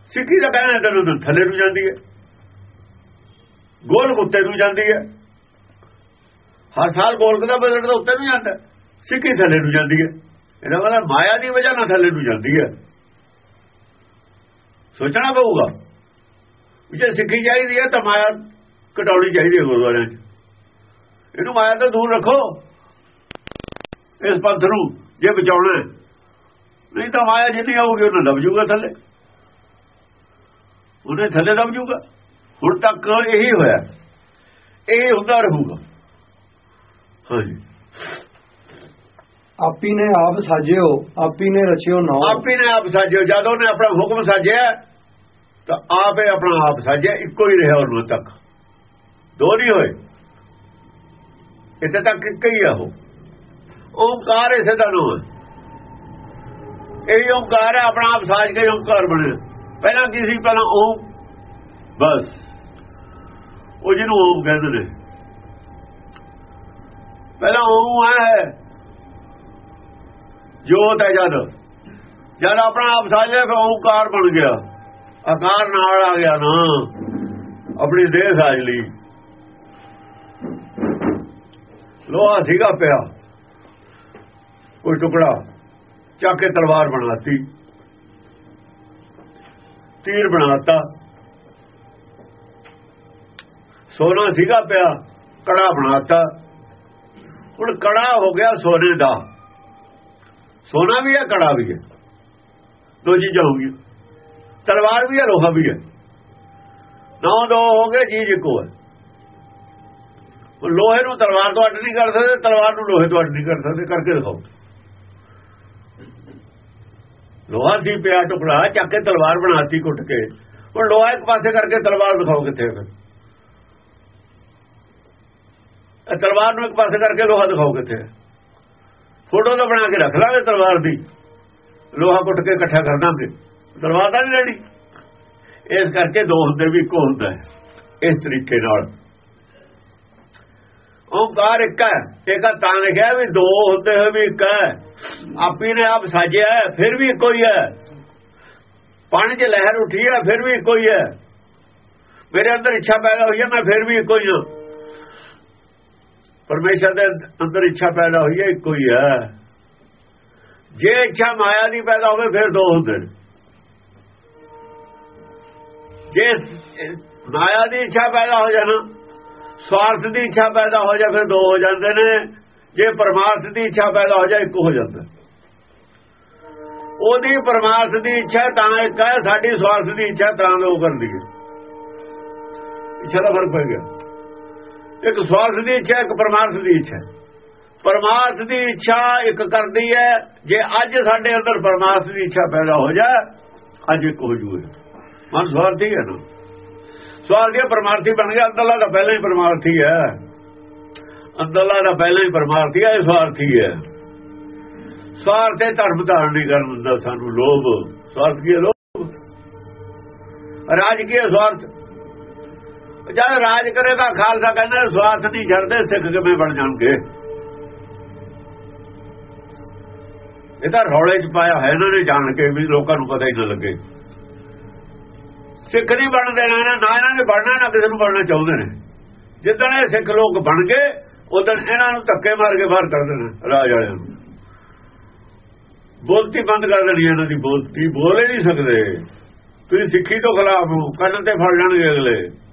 ਸਿੱਖੀ ਦਾ ਕਹਿੰਦਾ ਤੈਨੂੰ ਥੱਲੇ ਨੂੰ ਜਾਂਦੀ ਹੈ। ਗੋਲ ਗੁੱਤੇ ਨੂੰ ਜਾਂਦੀ ਹੈ। ਹਰ ਸਾਲ ਗੋਲਕ ਦਾ ਬਜਟ ਦਾ ਉੱਤੇ ਨੂੰ ਜਾਂਦਾ। ਸਿੱਖੀ ਥੱਲੇ ਨੂੰ ਜਾਂਦੀ ਹੈ। ਇਹਦਾ ਮਤਲਬ ਮਾਇਆ ਦੀ ਵਜ੍ਹਾ ਨਾਲ ਥੱਲੇ ਨੂੰ ਜਾਂਦੀ ਹੈ। ਸੋਚਣਾ ਪਊਗਾ। ਜੇ ਸਿੱਖੀ ਚਾਹੀਦੀ ਹੈ ਤਾਂ ਮਾਇਆ ਘਟਾਉਣੀ ਚਾਹੀਦੀ ਹੈ ਗੁਰਦੁਆਰਿਆਂ 'ਚ। ਇਹਨੂੰ ਮਾਇਆ ਤੋਂ ਦੂਰ ਰੱਖੋ। ਇਸ ਪੰਥ ਨੂੰ ਜੇ ਬਚਾਉਣਾ ਨਹੀਂ ਤਾਂ ਮਾਇਆ ਜਿੰਨੀ ਆਊਗੀ ਉਹਨਾਂ ਦਬ ਜੂਗਾ ਥੱਲੇ। ਉਹਨੇ ਥੱਲੇ ਦਬ ਜੂਗਾ ਹੁਣ ਤੱਕ ਇਹੀ ਹੋਇਆ। ਇਹ ਹੁੰਦਾ ਰਹੂਗਾ। ਹਾਂਜੀ। ਆਪੀ ਨੇ ਆਪ ਸਾਜਿਓ ਆਪੀ ਨੇ ਰਚਿਓ ਨਾ। ਆਪੀ ਨੇ ਆਪ ਸਾਜਿਓ ਜਦੋਂ ਉਹਨੇ ਆਪਣਾ ਹੁਕਮ ਸਾਜਿਆ ਤਾਂ ਆਪੇ ਆਪਣਾ ਆਪ ਸਾਜਿਆ ਇੱਕੋ ਹੀ ਰਿਹਾ ਉਹਨੂੰ ਤੱਕ। ਦੋ ਨਹੀਂ ਹੋਏ। ਇੱਥੇ ਤੱਕ ਇੱਕ ਹੀ ਆ ਉਹ। ਓਮਕਾਰ ਇਸੇ ਦਾ ਨਾਮ ਇਹ ਓਮਕਾਰ ਹੈ ਆਪਣਾ ਆਪ ਸਾਜ ਕੇ ਓਮਕਾਰ ਬਣਿਆ। ਪਹਿਲਾਂ ਕੀ ਸੀ? ਪਹਿਲਾਂ ਓਮ। ਬਸ। ਉਹ ਜਿਹਨੂੰ ਓਮ ਕਹਿੰਦੇ ਨੇ। ਪਹਿਲਾਂ ਉਹ ਹੈ। ਜੋਤ ਹੈ ਜਦ। ਜਦ ਆਪਣਾ ਆਪ ਸਾਜ ਲਿਆ, ਫਿਰ ਓਕਾਰ ਬਣ ਗਿਆ। ਆਕਾਰ ਨਾਲ ਆ ਗਿਆ ਨਾ। ਆਪਣੀ ਦੇਹ ਸਾਜ ਲਈ। ਲੋਹਾ ਸੀਗਾ ਪਿਆ। ਕੋਈ ਟੁਕੜਾ ਚੱਕ ਕੇ ਤਲਵਾਰ ਬਣਾਤੀ ਤੀਰ ਬਣਾਤਾ ਸੋਨਾ ਸੀਗਾ ਪਿਆ, ਕੜਾ ਬਣਾਤਾ ਹੁਣ ਕੜਾ ਹੋ ਗਿਆ ਸੋਨੇ ਦਾ। ਸੋਨਾ ਵੀ ਹੈ, ਕੜਾ ਵੀ ਹੈ। ਦੋ ਚੀਜ਼ਾਂ ਹੋ ਗਈਆਂ। ਤਲਵਾਰ ਵੀ ਹੈ ਲੋਹਾ ਵੀ ਹੈ। ਨੌ ਦੋ ਹੋ ਗਏ, ਚੀਜ਼ ਇੱਕੋ ਹੈ। ਲੋਹੇ ਨੂੰ ਤਲਵਾਰ ਤੋਂ ਅੱਡ ਨਹੀਂ ਕਰ ਸਕਦੇ, ਤਲਵਾਰ ਨੂੰ ਲੋਹੇ ਤੋਂ ਅੱਡ ਨਹੀਂ ਕਰ ਸਕਦੇ, ਕਰਕੇ ਦਿਖਾਓ। ਲੋਹਾ ਸੀ ਪਿਆ, ਟੁਕੜਾ, ਚੱਕ ਕੇ ਤਲਵਾਰ ਬਣਾਤੀ ਕੁੱਟ ਕੇ। ਹੁਣ ਲੋਹਾ ਇੱਕ ਪਾਸੇ ਕਰਕੇ ਤਲਵਾਰ ਦਿਖਾਓ ਕਿੱਥੇ ਫਿਰ ਇਹ ਤਲਵਾਰ ਨੂੰ ਇੱਕ ਪਾਸੇ ਕਰਕੇ ਲੋਹਾ ਦਿਖਾਓ ਕਿੱਥੇ ਫੋਟੋ ਤਾਂ ਬਣਾ ਕੇ ਰੱਖ ਲਾਂਗੇ ਤਲਵਾਰ ਦੀ। ਲੋਹਾ ਕੁੱਟ ਕੇ ਇਕੱਠਾ ਕਰ ਦਾਂਗੇ। ਤਲਵਾਰ ਤਾਂ ਨਹੀਂ ਲੈਣੀ। ਇਸ ਕਰਕੇ ਦੋ ਹੁੰਦੇ ਵੀ ਇੱਕੋ ਹੁੰਦਾ ਹੈ। ਇਸ ਤਰੀਕੇ ਨਾਲ। ਓੰਕਾਰ ਇੱਕ ਹੈ। ਇੱਕ ਤਾਂ ਲਿਖਿਆ ਵੀ ਦੋ ਹੁੰਦੇ ਹੋਏ ਵੀ ਇੱਕ ਹੈ। ਆਪੀ ਨੇ ਆਪ ਸਾਜਿਆ ਫਿਰ ਵੀ ਇੱਕੋ ਹੀ ਹੈ। ਪਾਣੀ 'ਚ ਲਹਿਰ ਉੱਠੀ ਹੈ, ਫਿਰ ਵੀ ਇੱਕੋ ਹੀ ਹੈ। ਮੇਰੇ ਅੰਦਰ ਇੱਛਾ ਪੈਦਾ ਹੋਈ ਹੈ, ਮੈਂ ਫਿਰ ਵੀ ਇੱਕੋ ਹੀ ਹਾਂ। ਪਰਮੇਸ਼ਰ ਦੇ ਅੰਦਰ ਇੱਛਾ ਪੈਦਾ ਹੋਈ ਹੈ, ਇੱਕੋ ਹੀ ਹੈ। ਜੇ ਇੱਛਾ ਮਾਇਆ ਦੀ ਪੈਦਾ ਹੋਵੇ, ਫਿਰ ਦੋ ਹੁੰਦੇ ਨੇ। ਜੇ ਮਾਇਆ ਦੀ ਇੱਛਾ ਪੈਦਾ ਹੋ ਜਾਣਾ ਸਵਾਰਥ ਦੀ ਇੱਛਾ ਪੈਦਾ ਹੋ ਜਾ ਫਿਰ ਦੋ ਹੋ ਜਾਂਦੇ ਨੇ। ਜੇ ਪਰਮਾਰਥ ਦੀ ਇੱਛਾ ਪੈਦਾ ਹੋ ਜਾ ਇੱਕ ਹੋ ਜਾਂਦਾ। ਉਹਦੀ ਪਰਮਾਰਥ ਦੀ ਇੱਛਾ ਤਾਂ ਇੱਕ ਹੈ, ਸਾਡੀ ਸਵਾਰਥ ਦੀ ਇੱਛਾ ਤਾਂ ਦੋ ਕਰਦੀ ਹੈ। ਇੱਛਾ ਦਾ ਫ਼ਰਕ ਪੈ ਗਿਆ। ਇੱਕ ਸਵਾਰਥ ਦੀ ਇੱਛਾ, ਇੱਕ ਪਰਮਾਰਥ ਦੀ ਇੱਛਾ। ਪਰਮਾਰਥ ਦੀ ਇੱਛਾ ਇੱਕ ਕਰਦੀ ਹੈ, ਜੇ ਅੱਜ ਸਾਡੇ ਅੰਦਰ ਪਰਮਾਰਥ ਦੀ ਇੱਛਾ ਪੈਦਾ ਹੋ ਜਾ ਅੱਜ ਇੱਕ ਹੋ ਜੂਏ ਮਨ ਸਵਾਰਥੀ ਹੈ ਨਾ। ਸਵਾਰਥੀ ਪਰਮਾਰਥੀ ਬਣ ਗਿਆ, ਅੰਦਰਲਾ ਤਾਂ ਪਹਿਲਾਂ ਹੀ ਪਰਮਾਰਥੀ ਹੈ। ਅੰਦਰਲਾ ਤਾਂ ਪਹਿਲਾਂ ਹੀ ਪਰਮਾਰਥੀ ਹੈ ਸਵਾਰਥੀ ਹੈ। ਸਵਾਰਥ ਸਵਾਰਥੇ ਧਰਮ ਧਾਰਨ ਨਹੀਂ ਕਰਨ ਦਿੰਦਾ ਸਾਨੂੰ ਲੋਭ। ਸਵਾਰਥ ਕੀ ਲੋਭ? ਰਾਜ ਕੀ ਸਵਾਰਥ? ਜਦ ਰਾਜ ਕਰੇਗਾ, ਖਾਲਸਾ ਕਹਿੰਦਾ, ਸਵਾਰਥ ਨਹੀਂ ਛੱਡਦੇ, ਸਿੱਖ ਕਿਵੇਂ ਬਣ ਜਾਣਗੇ? ਇਹ ਤਾਂ ਰੌਲੇ 'ਚ ਪਾਇਆ ਹੈ ਇਹਨਾਂ ਨੇ ਜਾਣ ਕੇ ਵੀ ਲੋਕਾਂ ਨੂੰ ਪਤਾ ਹੀ ਨਾ ਲੱਗੇ। ਸਿੱਖ ਨਹੀਂ ਬਣ ਦੇਣਾ ਨਾ ਇਹਨਾਂ ਨੇ ਬਣਨਾ, ਨਾ ਕਿਸੇ ਨੂੰ ਬਣਨਾ ਚਾਹੁੰਦੇ ਨੇ। ਜਿੱਦਣ ਇਹ ਸਿੱਖ ਲੋਕ ਬਣ ਗਏ, ਉਦੋਂ ਇਹਨਾਂ ਨੂੰ ਧੱਕੇ ਮਾਰ ਕੇ ਬਾਹਰ ਕਰ ਦੇਣਾ, ਰਾਜ ਵਾਲਿਆਂ ਨੂੰ। ਬੋਲਤੀ ਬੰਦ ਕਰ ਦੇਣੀ ਇਹਨਾਂ ਦੀ ਬੋਲਤੀ, ਬੋਲ ਹੀ ਨਹੀਂ ਸਕਦੇ। ਤੁਸੀਂ ਸਿੱਖੀ ਤੋਂ ਖਿਲਾਫ ਹੋ, ਕੰਨ ਤੇ ਫੜ ਲੈਣਗੇ ਅਗਲੇ।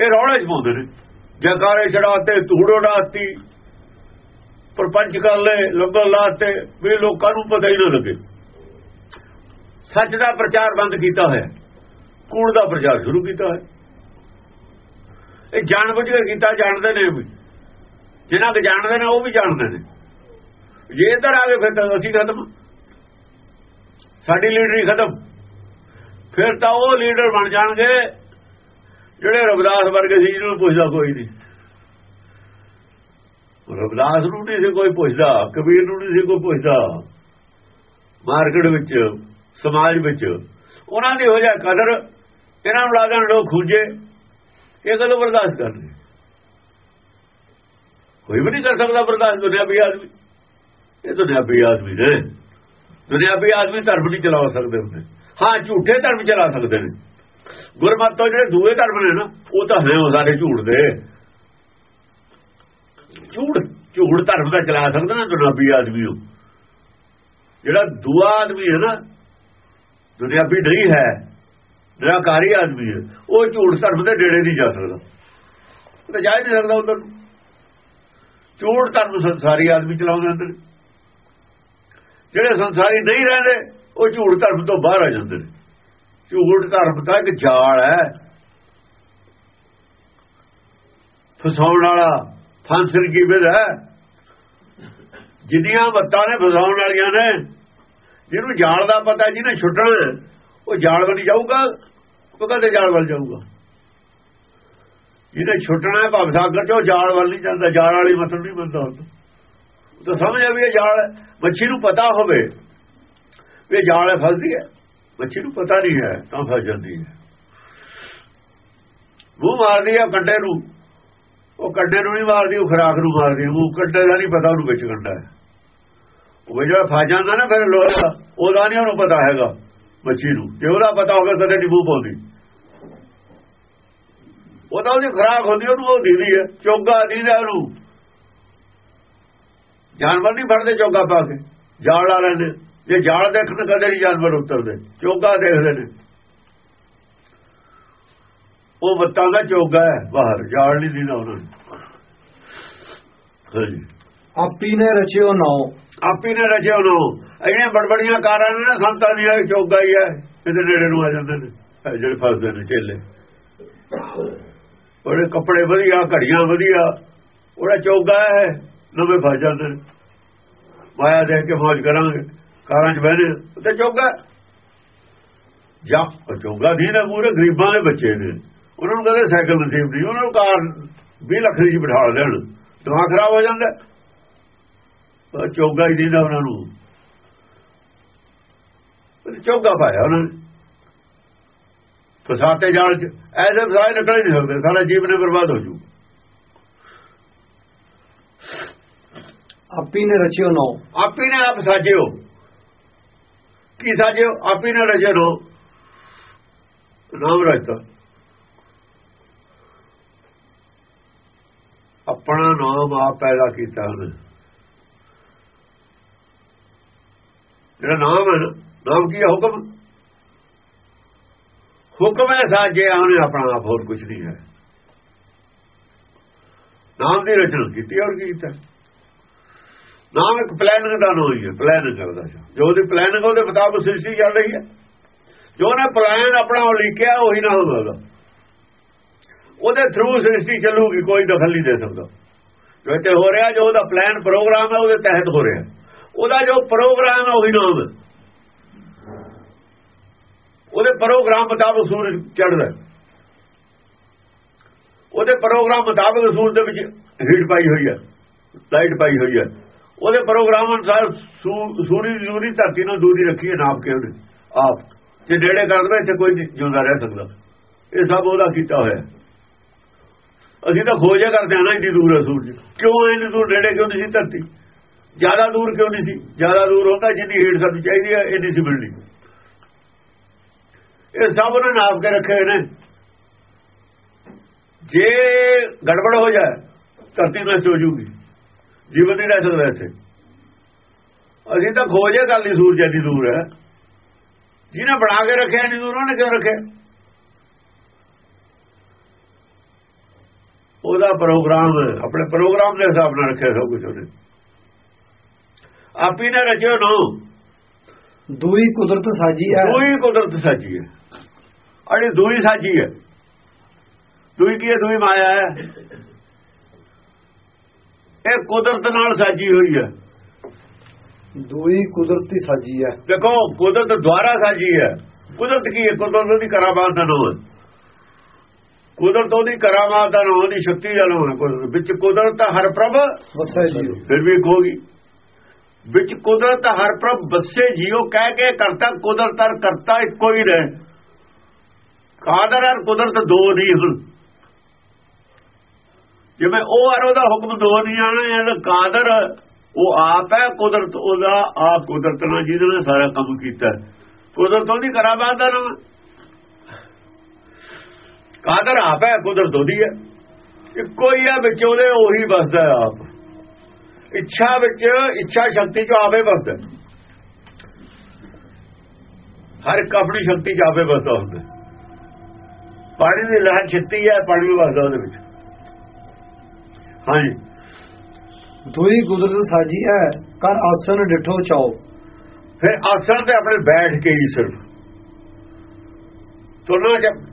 ਇਹ ਰੌਲੇ 'ਚ ਪਾਉਂਦੇ ਨੇ ਜਕਾਰੇ ਛੜਾਤੇ ਧੂੜੋ ਡਾਤੀ ਪਰਪੰਚ ਕਰ ਲੈ ਲੰਗਰ ਲਾਤੇ, ਵੀ ਲੋਕਾਂ ਨੂੰ ਪਤਾ ਹੀ ਨਾ ਲੱਗੇ। ਸੱਚ ਦਾ ਪ੍ਰਚਾਰ ਬੰਦ ਕੀਤਾ ਹੋਇਆ। ਕੂੜ ਦਾ ਪ੍ਰਚਾਰ ਸ਼ੁਰੂ ਕੀਤਾ ਹੋਇਆ। ਇਹ ਜਾਣ ਬੁੱਝ ਕੇ ਕੀਤਾ, ਜਾਣਦੇ ਨੇ ਵੀ। ਜਿਨ੍ਹਾਂ ਕਿ ਜਾਣਦੇ ਨੇ, ਉਹ ਵੀ ਜਾਣਦੇ ਨੇ। ਜੇ ਇੱਧਰ ਆ ਗਏ ਫਿਰ ਤਾਂ ਅਸੀਂ ਖਤਮ। ਸਾਡੀ ਲੀਡਰੀ ਖਤਮ। ਫਿਰ ਤਾਂ ਉਹ ਲੀਡਰ ਬਣ ਜਾਣਗੇ ਜਿਹੜੇ ਰਵਿਦਾਸ ਵਰਗੇ ਸੀ, ਜਿਹਨੂੰ ਪੁੱਛਦਾ ਕੋਈ ਨਹੀਂ ਰਵਿਦਾਸ ਨੂੰ ਨਹੀਂ ਸੀ ਕੋਈ ਪੁੱਛਦਾ, ਕਬੀਰ ਨੂੰ ਨਹੀਂ ਸੀ ਕੋਈ ਪੁੱਛਦਾ। ਮਾਰਕੀਟ ਵਿੱਚ, ਸਮਾਜ ਵਿੱਚ, ਉਹਨਾਂ ਦੀ ਹੋ ਜਾ ਕਦਰ ਇਹਨਾਂ ਨੂੰ ਲੱਗਣ ਲੋਕ ਖੂਜੇ, ਇਹ ਗੱਲ ਬਰਦਾਸ਼ਤ ਕਰਦੇ? ਕੋਈ ਵੀ ਨਹੀਂ ਕਰ ਸਕਦਾ ਬਰਦਾਸ਼ਤ, ਦੁਨਿਆਵੀ ਆਦਮੀ। ਇਹ ਦੁਨਿਆਵੀ ਆਦਮੀ ਨੇ। ਦੁਨਿਆਵੀ ਆਦਮੀ ਧਰਮ ਨਹੀਂ ਚਲਾ ਸਕਦੇ ਹੁੰਦੇ ਹਾਂ, ਝੂਠੇ ਧਰਮ ਚਲਾ ਸਕਦੇ ਨੇ। ਗੁਰਮਤਿ ਜਿਹੜੇ ਦੂਏ ਧਰਮ ਨੇ ਨਾ, ਉਹ ਤਾਂ ਹੈ ਉਹ ਸਾਰੇ ਝੂਠ ਦੇ। ਝੂਠ ਝੂਠ ਧਰਮ ਦਾ ਚਲਾ ਸਕਦਾ ਨਾ ਦੁਨਿਆਵੀ ਆਦਮੀ ਉਹ ਜਿਹੜਾ ਦੂਆ ਆਦਮੀ ਹੈ ਨਾ, ਦੁਨਿਆਵੀ ਨਹੀਂ ਹੈ, ਨਿਰਾਕਾਰੀ ਆਦਮੀ ਹੈ, ਉਹ ਝੂਠ ਧਰਮ ਦੇ ਡੇੜੇ ਨਹੀਂ ਜਾ ਸਕਦਾ। ਉਹ ਤਾਂ ਜਾ ਹੀ ਨਹੀਂ ਸਕਦਾ ਉਧਰ ਝੂਠ ਧਰਮ ਸੰਸਾਰੀ ਆਦਮੀ ਚਲਾਉਂਦੇ ਅੰਦਰ ਜਿਹੜੇ ਸੰਸਾਰੀ ਨਹੀਂ ਰਹਿੰਦੇ, ਉਹ ਝੂਠ ਧਰਮ ਤੋਂ ਬਾਹਰ ਆ ਜਾਂਦੇ ਨੇ। ਝੂਠ ਧਰਮ ਦਾ ਇੱਕ ਜਾਲ ਹੈ। ਫਸਾਉਣ ਵਾਲਾ ਫਾਂਸਰ ਕੀ ਵਿਧ ਹੈ। ਜਿੰਨੀਆਂ ਵੱਤਾਂ ਨੇ ਫਸਾਉਣ ਵਾਲੀਆਂ ਨੇ, ਜਿਹਨੂੰ ਜਾਲ ਦਾ ਪਤਾ, ਜਿਹਨੇ ਛੁੱਟਣਾ, ਉਹ ਜਾਲ ਵੱਲ ਜਾਊਗਾ, ਉਹ ਕਦੇ ਜਾਲ ਵੱਲ ਜਾਊਗਾ। ਜਿਹਨੇ ਛੁੱਟਣਾ ਭਵ ਸਾਗਰ ਚੋਂ ਜਾਲ ਵੱਲ ਨਹੀਂ ਜਾਂਦਾ, ਜਾਲ ਵਾਲੀ ਮਤਲਬ ਨਹੀਂ ਬੰਦਾ ਹੁੰਦਾ। ਤਾਂ ਸਮਝ ਆ ਵੀ ਇਹ ਜਾਲ, ਮੱਛੀ ਨੂੰ ਪਤਾ ਹੋਵੇ ਵੀ ਇਹ ਜਾਲ ਹੈ ਫਸਦੀ ਹੈ। ਮੱਛੀ ਨੂੰ ਪਤਾ ਨਹੀਂ ਹੈ, ਤਾਂ ਫਸ ਜਾਂਦੀ ਹੈ। ਮੂੰਹ ਮਾਰਦੀ ਆ ਕੰਡੇ ਨੂੰ। ਉਹ ਕੰਡੇ ਨੂੰ ਨਹੀਂ ਮਾਰਦੀ, ਉਹ ਖਰਾਕ ਨੂੰ ਮਾਰਦੀ ਉਹ ਕੰਡੇ ਦਾ ਨਹੀਂ ਪਤਾ ਉਹਨੂੰ ਵਿੱਚ ਕੰਡਾ ਹੈ। ਉਹ ਜਿਹੜਾ ਫਸ ਜਾਂਦਾ ਨਾ, ਫਿਰ ਲੋਹਾ ਉਹਦਾ ਨਹੀਂ ਉਹਨੂੰ ਪਤਾ ਹੈਗਾ, ਮੱਛੀ ਨੂੰ। ਜੇ ਉਹਦਾ ਪਤਾ ਹੋਵੇ, ਕਦੇ ਨਹੀਂ ਮੂੰਹ ਪਾਉਂਦੀ। ਉਹ ਤਾਂ ਉਹਦੀ ਖਰਾਕ ਹੁੰਦੀ, ਉਹਨੂੰ ਉਹ ਦੀਦੀ ਹੈ, ਚੋਗਾ ਦੀਦਾ ਉਹਨੂੰ। ਜਾਨਵਰ ਨਹੀਂ ਫੜਦੇ ਚੋਗਾ ਪਾ ਕੇ, ਜਾਲ ਲਾ ਲੈਂਦੇ। ਜੇ ਜਾਲ ਦੇਖਣ ਕਦੇ ਨਹੀਂ ਜਾਨਵਰ ਉਤਰਦੇ ਚੋਗਾ ਦੇਖਦੇ ਨੇ। ਉਹ ਬੱਤਾਂ ਦਾ ਚੋਗਾ ਹੈ ਬਾਹਰ ਜਾਲ ਨਹੀਂ ਦੀਦਾ ਉਹਨਾਂ ਨੂੰ। ਆਪੀ ਨੇ ਰਚਿਓ ਨਾਉ ਆਪੀ ਨੇ ਰਚਿਆ ਨੂੰ। ਇਹਨੇ ਬੜਬੜੀਆਂ ਕਾਰਾਂ ਨੇ ਸੰਤਾਂ ਦੀਆਂ ਚੋਗਾ ਹੀ ਹੈ। ਇਹਦੇ ਨੇੜੇ ਨੂੰ ਆ ਜਾਂਦੇ ਨੇ ਜਿਹੜੇ ਫਸਦੇ ਨੇ ਚੇਲੇ। ਉਹਦੇ ਕੱਪੜੇ ਵਧੀਆ ਘੜੀਆਂ ਵਧੀਆ ਉਹਦਾ ਚੋਗਾ ਹੈ ਨਵੇਂ ਫਸ ਜਾਂਦੇ ਨੇ। ਮਾਇਆ ਦੇਖ ਕੇ ਮौज ਕਰਾਂਗੇ। ਕਾਰਾਂ 'ਚ ਬਹਿਨੇ ਤੇ ਚੋਗਾ ਜਾਂ ਚੋਗਾ ਨਹੀਂ ਨਾ ਪੂਰੇ ਗਰੀਬਾਂ ਦੇ ਬੱਚੇ ਨੇ। ਉਹਨਾਂ ਨੂੰ ਕਦੇ ਸਾਈਕਲ ਨਸੀਬ ਨਹੀਂ ਉਹਨਾਂ ਨੂੰ ਕਾਰ 20 ਲੱਖ ਦੀ ਬਿਠਾ ਦੇਣ ਦਿਮਾਗ ਖਰਾਬ ਹੋ ਜਾਂਦਾ। ਉਹ ਚੋਗਾ ਹੀ ਨਹੀਂ ਉਹਨਾਂ ਨੂੰ। ਚੋਗਾ ਪਾਇਆ ਉਹਨਾਂ ਨੇ। ਫਸਾਤੇ ਜਾਲ ਚ ਐਸੇ ਫਸਾਏ ਨਿਕਲ ਨਹੀਂ ਸਕਦੇ ਸਾਡਾ ਜੀਵਨ ਬਰਬਾਦ ਹੋ ਜੂ। ਆਪੀ ਨੇ ਰਚਿਓ ਨਾਉ ਆਪੀ ਨੇ ਆਪ ਸਾਜਿਓ। ਕੀ ਸਾਜਿਓ, ਆਪੀ ਨੇ ਰਚਿਓ ਨੋ ਨਾਮ ਰਚਤਾ ਆਪਣਾ ਨਾਮ ਆਪ ਪੈਦਾ ਕੀਤਾ ਉਹਨੇ। ਜਿਹੜਾ ਨਾਮ ਹੈ ਨਾਮ ਕੀ ਹੈ ਹੁਕਮ? ਹੁਕਮ ਹੈ ਸਾਜੇ ਉਹਨੇ ਆਪਣਾ ਆਪ ਹੋਰ ਕੁਝ ਨਹੀਂ ਹੈ। ਨਾਮ ਦੀ ਰਚਨਾ ਕੀਤੀ ਔਰ ਕੀ ਕੀਤਾ? ਨਾਮ ਇੱਕ ਪਲੈਨਿੰਗ ਦਾ ਨਾਮ ਹੀ ਹੈ ਪਲੈਨਿੰਗ ਕਰਦਾ ਜੋ ਉਹਦੀ ਪਲੈਨਿੰਗ ਉਹਦੇ ਮੁਤਾਬਕ ਸ੍ਰਿਸ਼ਟੀ ਚੱਲ ਰਹੀ ਹੈ। ਜੋ ਨੇ ਪਲਾਨ ਆਪਣਾ ਉਹ ਲਿਖਿਆ, ਉਹੀ ਨਾ ਹੋਵੇਗਾ ਉਹਦੇ। ਥਰੂ ਸ੍ਰਿਸ਼ਟੀ ਚੱਲੂਗੀ, ਕੋਈ ਦਖਲ ਨਹੀਂ ਦੇ ਸਕਦਾ। ਜੋ ਇੱਥੇ ਹੋ ਰਿਹਾ, ਜੋ ਉਹਦਾ ਪਲਾਨ ਪ੍ਰੋਗਰਾਮ ਹੈ ਉਹਦੇ ਤਹਿਤ ਹੋ ਰਿਹਾ। ਉਹਦਾ ਜੋ ਪ੍ਰੋਗਰਾਮ ਹੈ ਉਹੀ ਨਾਮ ਹੈ। ਉਹਦੇ ਪ੍ਰੋਗਰਾਮ ਮੁਤਾਬਕ ਸੂਰਜ ਚੜ੍ਹਦਾ ਉਹਦੇ ਪ੍ਰੋਗਰਾਮ ਮੁਤਾਬਕ ਸੂਰਜ ਦੇ ਵਿੱਚ ਹੀਟ ਪਾਈ ਹੋਈ ਹੈ ਲਾਈਟ ਪਾਈ ਹੋਈ ਹੈ। ਉਹਦੇ ਪ੍ਰੋਗਰਾਮ ਅਨੁਸਾਰ ਸੂਰਜ ਦੀ ਦੂਰੀ ਧਰਤੀ ਨਾਲ ਦੂਰੀ ਰੱਖੀ ਹੈ ਨਾਪ ਕੇ ਉਹਨੇ ਆਪ। ਜੇ ਨੇੜੇ ਕਰ ਦਵੇ, ਇੱਥੇ ਕੋਈ ਜਿਉਂਦਾ ਰਹਿ ਸਕਦਾ। ਇਹ ਸਭ ਉਹਦਾ ਕੀਤਾ ਹੋਇਆ। ਅਸੀਂ ਤਾਂ ਖੋਜਿਆ ਕਰਦੇ ਹਾਂ ਨਾ, ਇੰਨੀ ਦੂਰ ਹੈ ਸੂਰਜ। ਕਿਉਂ ਇੰਨੀ ਦੂਰ? ਨੇੜੇ ਕਿਉਂ ਨਹੀਂ ਸੀ ਧਰਤੀ? ਜ਼ਿਆਦਾ ਦੂਰ ਕਿਉਂ ਨਹੀਂ ਸੀ? ਜ਼ਿਆਦਾ ਦੂਰ ਹੁੰਦਾ, ਜਿੰਨੀ ਹੀਟ ਸਾਨੂੰ ਚਾਹੀਦੀ ਹੈ, ਇੰਨੀ ਸੀ ਬਿਲਡਿੰਗ। ਇਹ ਸਭ ਉਹਨਾਂ ਨਾਪ ਕੇ ਰੱਖੇ ਹੋਏ ਨੇ। ਜੇ ਗੜਬੜ ਹੋ ਜਾਏ, ਧਰਤੀ ਨਸ਼ਟ ਹੋ ਜੂਗੀ ਜੀਵਨ ਨਹੀਂ ਰਹਿ ਸਕਦਾ ਇੱਥੇ। ਅਸੀਂ ਤਾਂ ਖੋਜੇ ਗੱਲ ਦੀ ਸੂਰਜ ਇੰਨੀ ਦੂਰ ਹੈ। ਜਿਹਨੇ ਬਣਾ ਕੇ ਰੱਖਿਆ ਇੰਨੀ ਦੂਰ ਉਹਨੇ ਕਿਉਂ ਰੱਖਿਆ? ਉਹਦਾ ਪ੍ਰੋਗਰਾਮ ਆਪਣੇ ਪ੍ਰੋਗਰਾਮ ਦੇ ਹਿਸਾਬ ਨਾਲ ਰੱਖਿਆ ਸਭ ਕੁਝ ਉਹਨੇ। ਆਪੀ ਨੇ ਰਚਿਓ ਨੋ। ਦੂਈ ਕੁਦਰਤ ਸਾਜੀ ਹੈ। ਦੂਈ ਕੁਦਰਤ ਸਾਜੀ ਹੈ। ਅੜੀ ਦੂਈ ਸਾਜੀ ਹੈ। ਦੂਈ ਕੀ ਹੈ? ਦੂਈ ਮਾਇਆ ਹੈ। ਇਹ ਕੁਦਰਤ ਨਾਲ ਸਾਜੀ ਹੋਈ ਹੈ। ਦੂਈ ਕੁਦਰਤੀ ਸਾਜੀ ਹੈ। ਦੇਖੋ ਕੁਦਰਤ ਦੁਆਰਾ ਸਾਜੀ ਹੈ। ਕੁਦਰਤ ਕੀ ਹੈ? ਕੁਦਰਤ ਦੀ ਕਰਾਮਾਤ ਦਾ ਨਾਮ ਕੁਦਰਤ ਉਹਦੀ ਕਰਾਮਾਤ ਦਾ ਨਾਮ ਉਹਦੀ ਸ਼ਕਤੀ ਦਾ ਨਾਮ ਵਿੱਚ ਕੁਦਰਤ ਦਾ ਹਰ ਪ੍ਰਭ ਵਸੈ ਜੀਓ। ਫਿਰ ਵੀ ਕਹੋਗੀ ਵਿੱਚ ਕੁਦਰਤ ਹਰ ਪ੍ਰਭ ਬੱਸੇ ਜੀਓ ਕਹਿ ਕੇ ਕਰਤਾ ਕੁਦਰਤ ਕਰਤਾ ਇੱਕੋ ਹੀ ਰਹੇ। ਕਾਦਰ ਅਰ ਕੁਦਰਤ ਦੋ ਨਹੀਂ ਹੁਣ। ਜਿਵੇਂ ਉਹ ਅਰ ਉਹਦਾ ਹੁਕਮ ਦੋ ਨਹੀਂ ਆਣਾ ਇਹ ਕਾਦਰ, ਉਹ ਆਪ ਹੈ ਕੁਦਰਤ, ਉਹਦਾ ਆਪ ਕੁਦਰਤ ਨਾਲ ਜਿਹਦੇ ਨੇ ਸਾਰਾ ਕੰਮ ਕੀਤਾ। ਕੁਦਰਤ ਉਹਦੀ ਕਰਾਮਾਤ ਦਾ ਨਾਮ ਕਾਦਰ ਆਪ ਹੈ, ਕੁਦਰਤ ਉਹਦੀ ਹੈ। ਇੱਕੋ ਹੀ ਹੈ ਵਿੱਚ ਉਹਦੇ, ਉਹੀ ਵਸਦਾ ਆਪ। ਇੱਛਾ ਵਿੱਚ, ਇੱਛਾ ਸ਼ਕਤੀ ਚ ਆਵੇ ਵਸਦਾ ਹਰ ਇੱਕ ਆਪਣੀ ਸ਼ਕਤੀ ਚ ਆਵੇ ਵਸਦਾ ਹੁੰਦਾ ਪਾਣੀ ਦੀ ਲਹਿਰ ਛਿੱਤੀ ਹੈ, ਪਾਣੀ ਵਸਦਾ ਉਹਦੇ ਵਿੱਚ। ਹਾਂਜੀ। ਦੂਈ ਕੁਦਰਤ ਸਾਜੀ ਹੈ ਕਰ ਆਸਨ ਡਿਠੋ ਚਾਓ। ਫਿਰ ਆਸਣ ਤੇ ਆਪਣੇ ਬੈਠ ਕੇ ਹੀ ਸਿਰਫ। ਤੁਰਨਾ ਜਬ